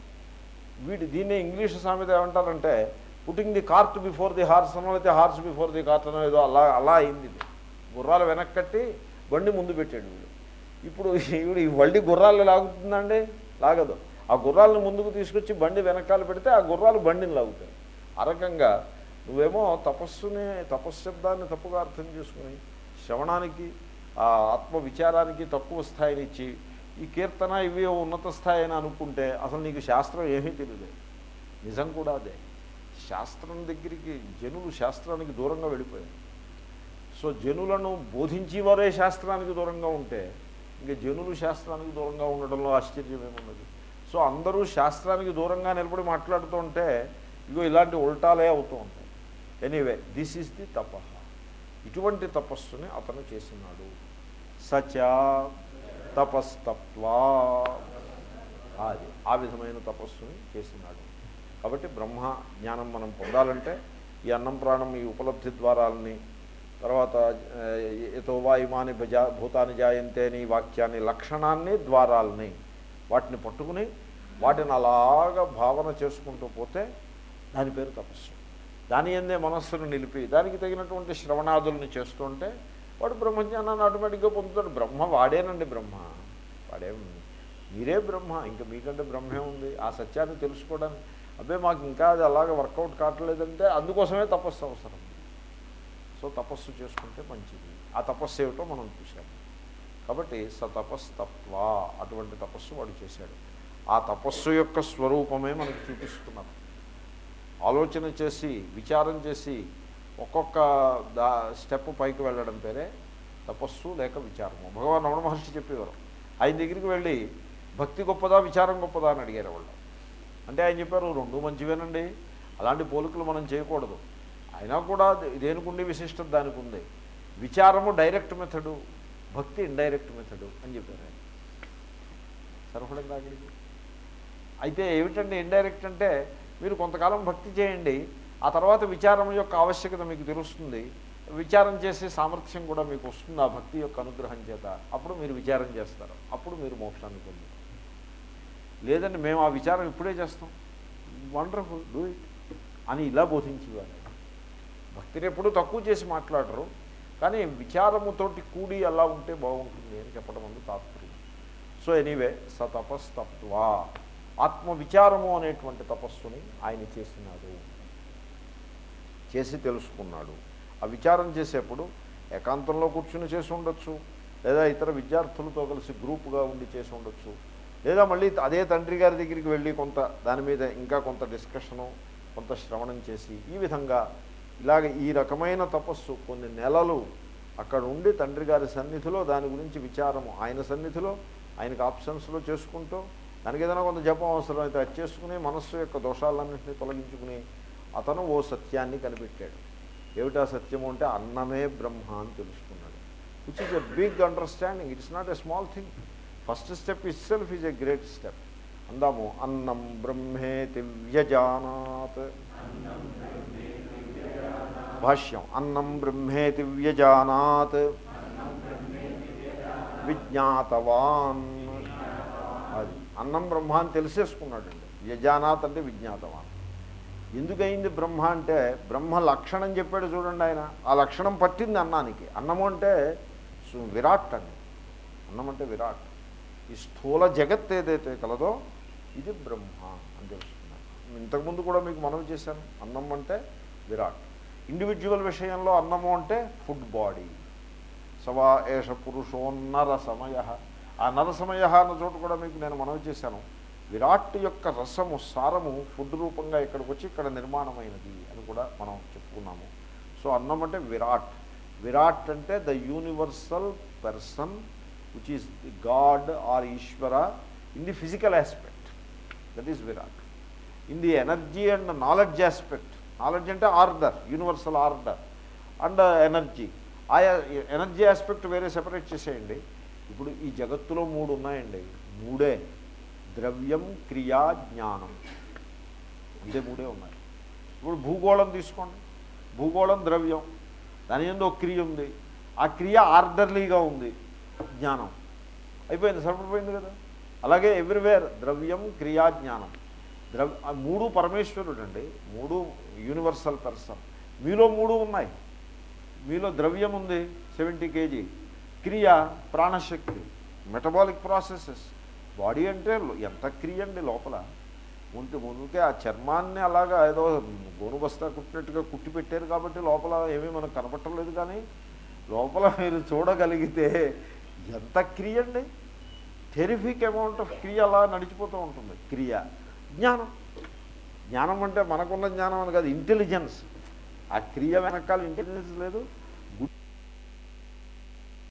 వీటి దీన్నే ఇంగ్లీష్ సామెత ఏమంటారంటే putting the cart before the horse అనో అయితే హార్స్ బిఫోర్ ది కార్ట్ అనో ఏదో అలా అలా అయింది గుర్రాలు వెనక్కి బండి ముందు పెట్టాడు వీడు. ఇప్పుడు ఈవిడ ఈ వల్డి గుర్రాలు లాగుతుందండి లాగదు. ఆ గుర్రాలను ముందుకు తీసుకొచ్చి బండి వెనకాల పెడితే ఆ గుర్రాలు బండిని లాగుతాయి. ఆ రకంగా నువ్వేమో తపస్సుని తపశ్శబ్దాన్ని తప్పుగా అర్థం చేసుకుని శ్రవణానికి ఆ ఆత్మ విచారానికి తక్కువ స్థాయినిచ్చి ఈ కీర్తన ఇవి ఉన్నత స్థాయి అని అనుకుంటే అసలు నీకు శాస్త్రం ఏమీ తెలియదు. నిజం కూడా అదే. శాస్త్రం దగ్గరికి జనులు శాస్త్రానికి దూరంగా వెళ్ళిపోయారు. సో జనులను బోధించేవారే శాస్త్రానికి దూరంగా ఉంటే ఇంకా జనులు శాస్త్రానికి దూరంగా ఉండడంలో ఆశ్చర్యమేమున్నది? సో అందరూ శాస్త్రానికి దూరంగా నిలబడి మాట్లాడుతూ ఉంటే ఇగో ఇలాంటి ఉల్టాలే అవుతూ ఉంటాయి. ఎనీవే దిస్ ఈజ్ ది తప ఇటువంటి తపస్సుని అతను చేసినాడు. సచ తపస్తత్వా అది ఆ విధమైన తపస్సుని చేసినాడు. కాబట్టి బ్రహ్మ జ్ఞానం మనం పొందాలంటే ఈ అన్నం ప్రాణం ఈ ఉపలబ్ధి ద్వారాలని తర్వాత ఎతో వా ఇమాని భజా భూతాన్ని జాయంతే అని వాక్యాన్ని లక్షణాన్ని ద్వారాలని వాటిని పట్టుకుని వాటిని అలాగా భావన చేసుకుంటూ పోతే దాని పేరు తపస్సు. దాని ఎందే మనస్సును నిలిపి దానికి తగినటువంటి శ్రవణాదులను చేస్తుంటే వాడు బ్రహ్మజ్ఞానాన్ని ఆటోమేటిక్గా పొందుతాడు. బ్రహ్మ వాడేనండి బ్రహ్మ. వాడే మీరే బ్రహ్మ. ఇంకా మీకంటే బ్రహ్మే ఉంది. ఆ సత్యాన్ని తెలుసుకోవడానికి. అబ్బే మాకు ఇంకా అది అలాగే వర్కౌట్ కావట్లేదంటే అందుకోసమే తపస్సు అవసరం. సో తపస్సు చేసుకుంటే మంచిది. ఆ తపస్సు ఏమిటో మనం చూసాము కాబట్టి స అటువంటి తపస్సు వాడు చేశాడు. ఆ తపస్సు యొక్క స్వరూపమే మనకు చూపిస్తున్నారు ఆలోచన చేసి విచారం చేసి ఒక్కొక్క దా స్టెప్ పైకి వెళ్ళడం పేరే తపస్సు లేక విచారము. భగవాన్ రమణ మహర్షి చెప్పేవారు ఆయన దగ్గరికి వెళ్ళి భక్తి గొప్పదా విచారం గొప్పదా అని అడిగారు వాళ్ళు. అంటే ఆయన చెప్పారు రెండు మంచివేనండి అలాంటి పోలికలు మనం చేయకూడదు. అయినా కూడా దేనికి ఉండే విశిష్టత దానికి ఉంది విచారము డైరెక్ట్ మెథడు. భక్తి ఇండైరెక్ట్ మెథడు అని చెప్పారు ఆయన. సరఫడం దానికి అయితే ఏమిటండి ఇండైరెక్ట్ అంటే మీరు కొంతకాలం భక్తి చేయండి ఆ తర్వాత విచారం యొక్క ఆవశ్యకత మీకు తెలుస్తుంది విచారం చేసే సామర్థ్యం కూడా మీకు వస్తుంది ఆ భక్తి యొక్క అనుగ్రహం చేత. అప్పుడు మీరు విచారం చేస్తారు అప్పుడు మీరు మోక్షాన్ని పొందుతారు. లేదండి మేము ఆ విచారం ఇప్పుడే చేస్తాం. వండర్ఫుల్ డూ ఇట్ అని ఇలా బోధించేవారు. భక్తిని ఎప్పుడూ తక్కువ చేసి మాట్లాడరు కానీ విచారముతోటి కూడి అలా ఉంటే బాగుంటుంది అని చెప్పడం అందు తాత్పర్యం. సో ఎనీవే స తపస్తత్వా ఆత్మవిచారము అనేటువంటి తపస్సుని ఆయన చేసినాడు. చేసి తెలుసుకున్నాడు. ఆ విచారం చేసేప్పుడు ఏకాంతంలో కూర్చుని చేసి ఉండొచ్చు. లేదా ఇతర విద్యార్థులతో కలిసి గ్రూపుగా ఉండి చేసి ఉండొచ్చు. లేదా మళ్ళీ అదే తండ్రి గారి దగ్గరికి వెళ్ళి కొంత దాని మీద ఇంకా కొంత డిస్కషను కొంత శ్రవణం చేసి ఈ విధంగా ఇలాగ ఈ రకమైన తపస్సు కొన్ని నెలలు అక్కడ ఉండి తండ్రి గారి సన్నిధిలో దాని గురించి విచారము. ఆయన సన్నిధిలో ఆయనకు ఆప్షన్స్లో చేసుకుంటూ దానికి ఏదైనా కొంత జపం అవసరం అయితే అది చేసుకుని మనస్సు యొక్క దోషాలన్నింటినీ తొలగించుకుని అతను ఓ సత్యాన్ని కనిపెట్టాడు. ఏమిటా సత్యము అంటే అన్నమే బ్రహ్మ అని తెలుసుకున్నాడు. Which is a big understanding it's not a small thing first step itself is a great step అందాము అన్నం బ్రహ్మే వ్యజానాత్. భాష్యం. అన్నం బ్రహ్మేతి వ్యజానాత్ విజ్ఞాతవాన్. అది అన్నం బ్రహ్మ అని తెలిసేసుకున్నాడండి. వ్యజానాత్ అంటే విజ్ఞాతవాన్. ఎందుకైంది బ్రహ్మ అంటే బ్రహ్మ లక్షణం చెప్పాడు చూడండి ఆయన. ఆ లక్షణం పట్టింది అన్నానికి. అన్నము అంటే సు- విరాట్ అండి అన్నం అంటే విరాట్. ఈ స్థూల జగత్ ఏదైతే కలదో ఇది బ్రహ్మ అని తెలుసుకున్నాను ఇంతకుముందు కూడా మీకు మనవి చేశాను. అన్నం అంటే విరాట్. ఇండివిజువల్ విషయంలో అన్నము అంటే ఫుడ్ బాడీ. సవా ఏష పురుషోన్నర సమయ. ఆ నరసమయ అన్న చోట కూడా మీకు నేను మనవి చేశాను. విరాట్ యొక్క రసము సారము ఫుడ్ రూపంగా ఇక్కడికి వచ్చి ఇక్కడ నిర్మాణమైనది అని కూడా మనం చెప్పుకున్నాము. సో అన్నం అంటే విరాట్. విరాట్ అంటే the universal person which is the god or Ishwara in the physical aspect. That is Virat. In the energy and knowledge aspect. Knowledge అంటే order universal order and energy. ఆయా ఎనర్జీ ఆస్పెక్ట్ వేరే సెపరేట్ చేసేయండి. ఇప్పుడు ఈ జగత్తులో మూడు ఉన్నాయండి. మూడే. ద్రవ్యం క్రియా జ్ఞానం. అంతే మూడే ఉన్నాయి. ఇప్పుడు భూగోళం తీసుకోండి. భూగోళం ద్రవ్యం. దాని ఏందో క్రియ ఉంది. ఆ క్రియ ఆర్డర్లీగా ఉంది. జ్ఞానం. అయిపోయింది సరిపడిపోయింది కదా? అలాగే ఎవ్రీవేర్ ద్రవ్యం క్రియా జ్ఞానం. ద్రవ్ మూడు పరమేశ్వరుడు అండి మూడు యూనివర్సల్ పర్సన్. మీలో మూడు ఉన్నాయి. మీలో ద్రవ్యం ఉంది సెవెంటీ కేజీ. క్రియ ప్రాణశక్తి మెటబాలిక్ ప్రాసెసెస్. బాడీ అంటే ఎంత క్రియ అండి లోపల? ఉంటే ముందుకే ఆ చర్మాన్ని అలాగా ఏదో గోను బస్తా కుట్టినట్టుగా కుట్టి పెట్టారు కాబట్టి లోపల ఏమీ మనకు కనపట్టలేదు కానీ లోపల మీరు చూడగలిగితే ఎంత క్రియ అండి? టెరిఫిక్ అమౌంట్ ఆఫ్ క్రియ అలా నడిచిపోతూ ఉంటుంది. క్రియ జ్ఞానం. జ్ఞానం అంటే మనకున్న జ్ఞానం అని కాదు ఇంటెలిజెన్స్ ఆ క్రియ వెనకాల ఇంటెలిజెన్స్ లేదు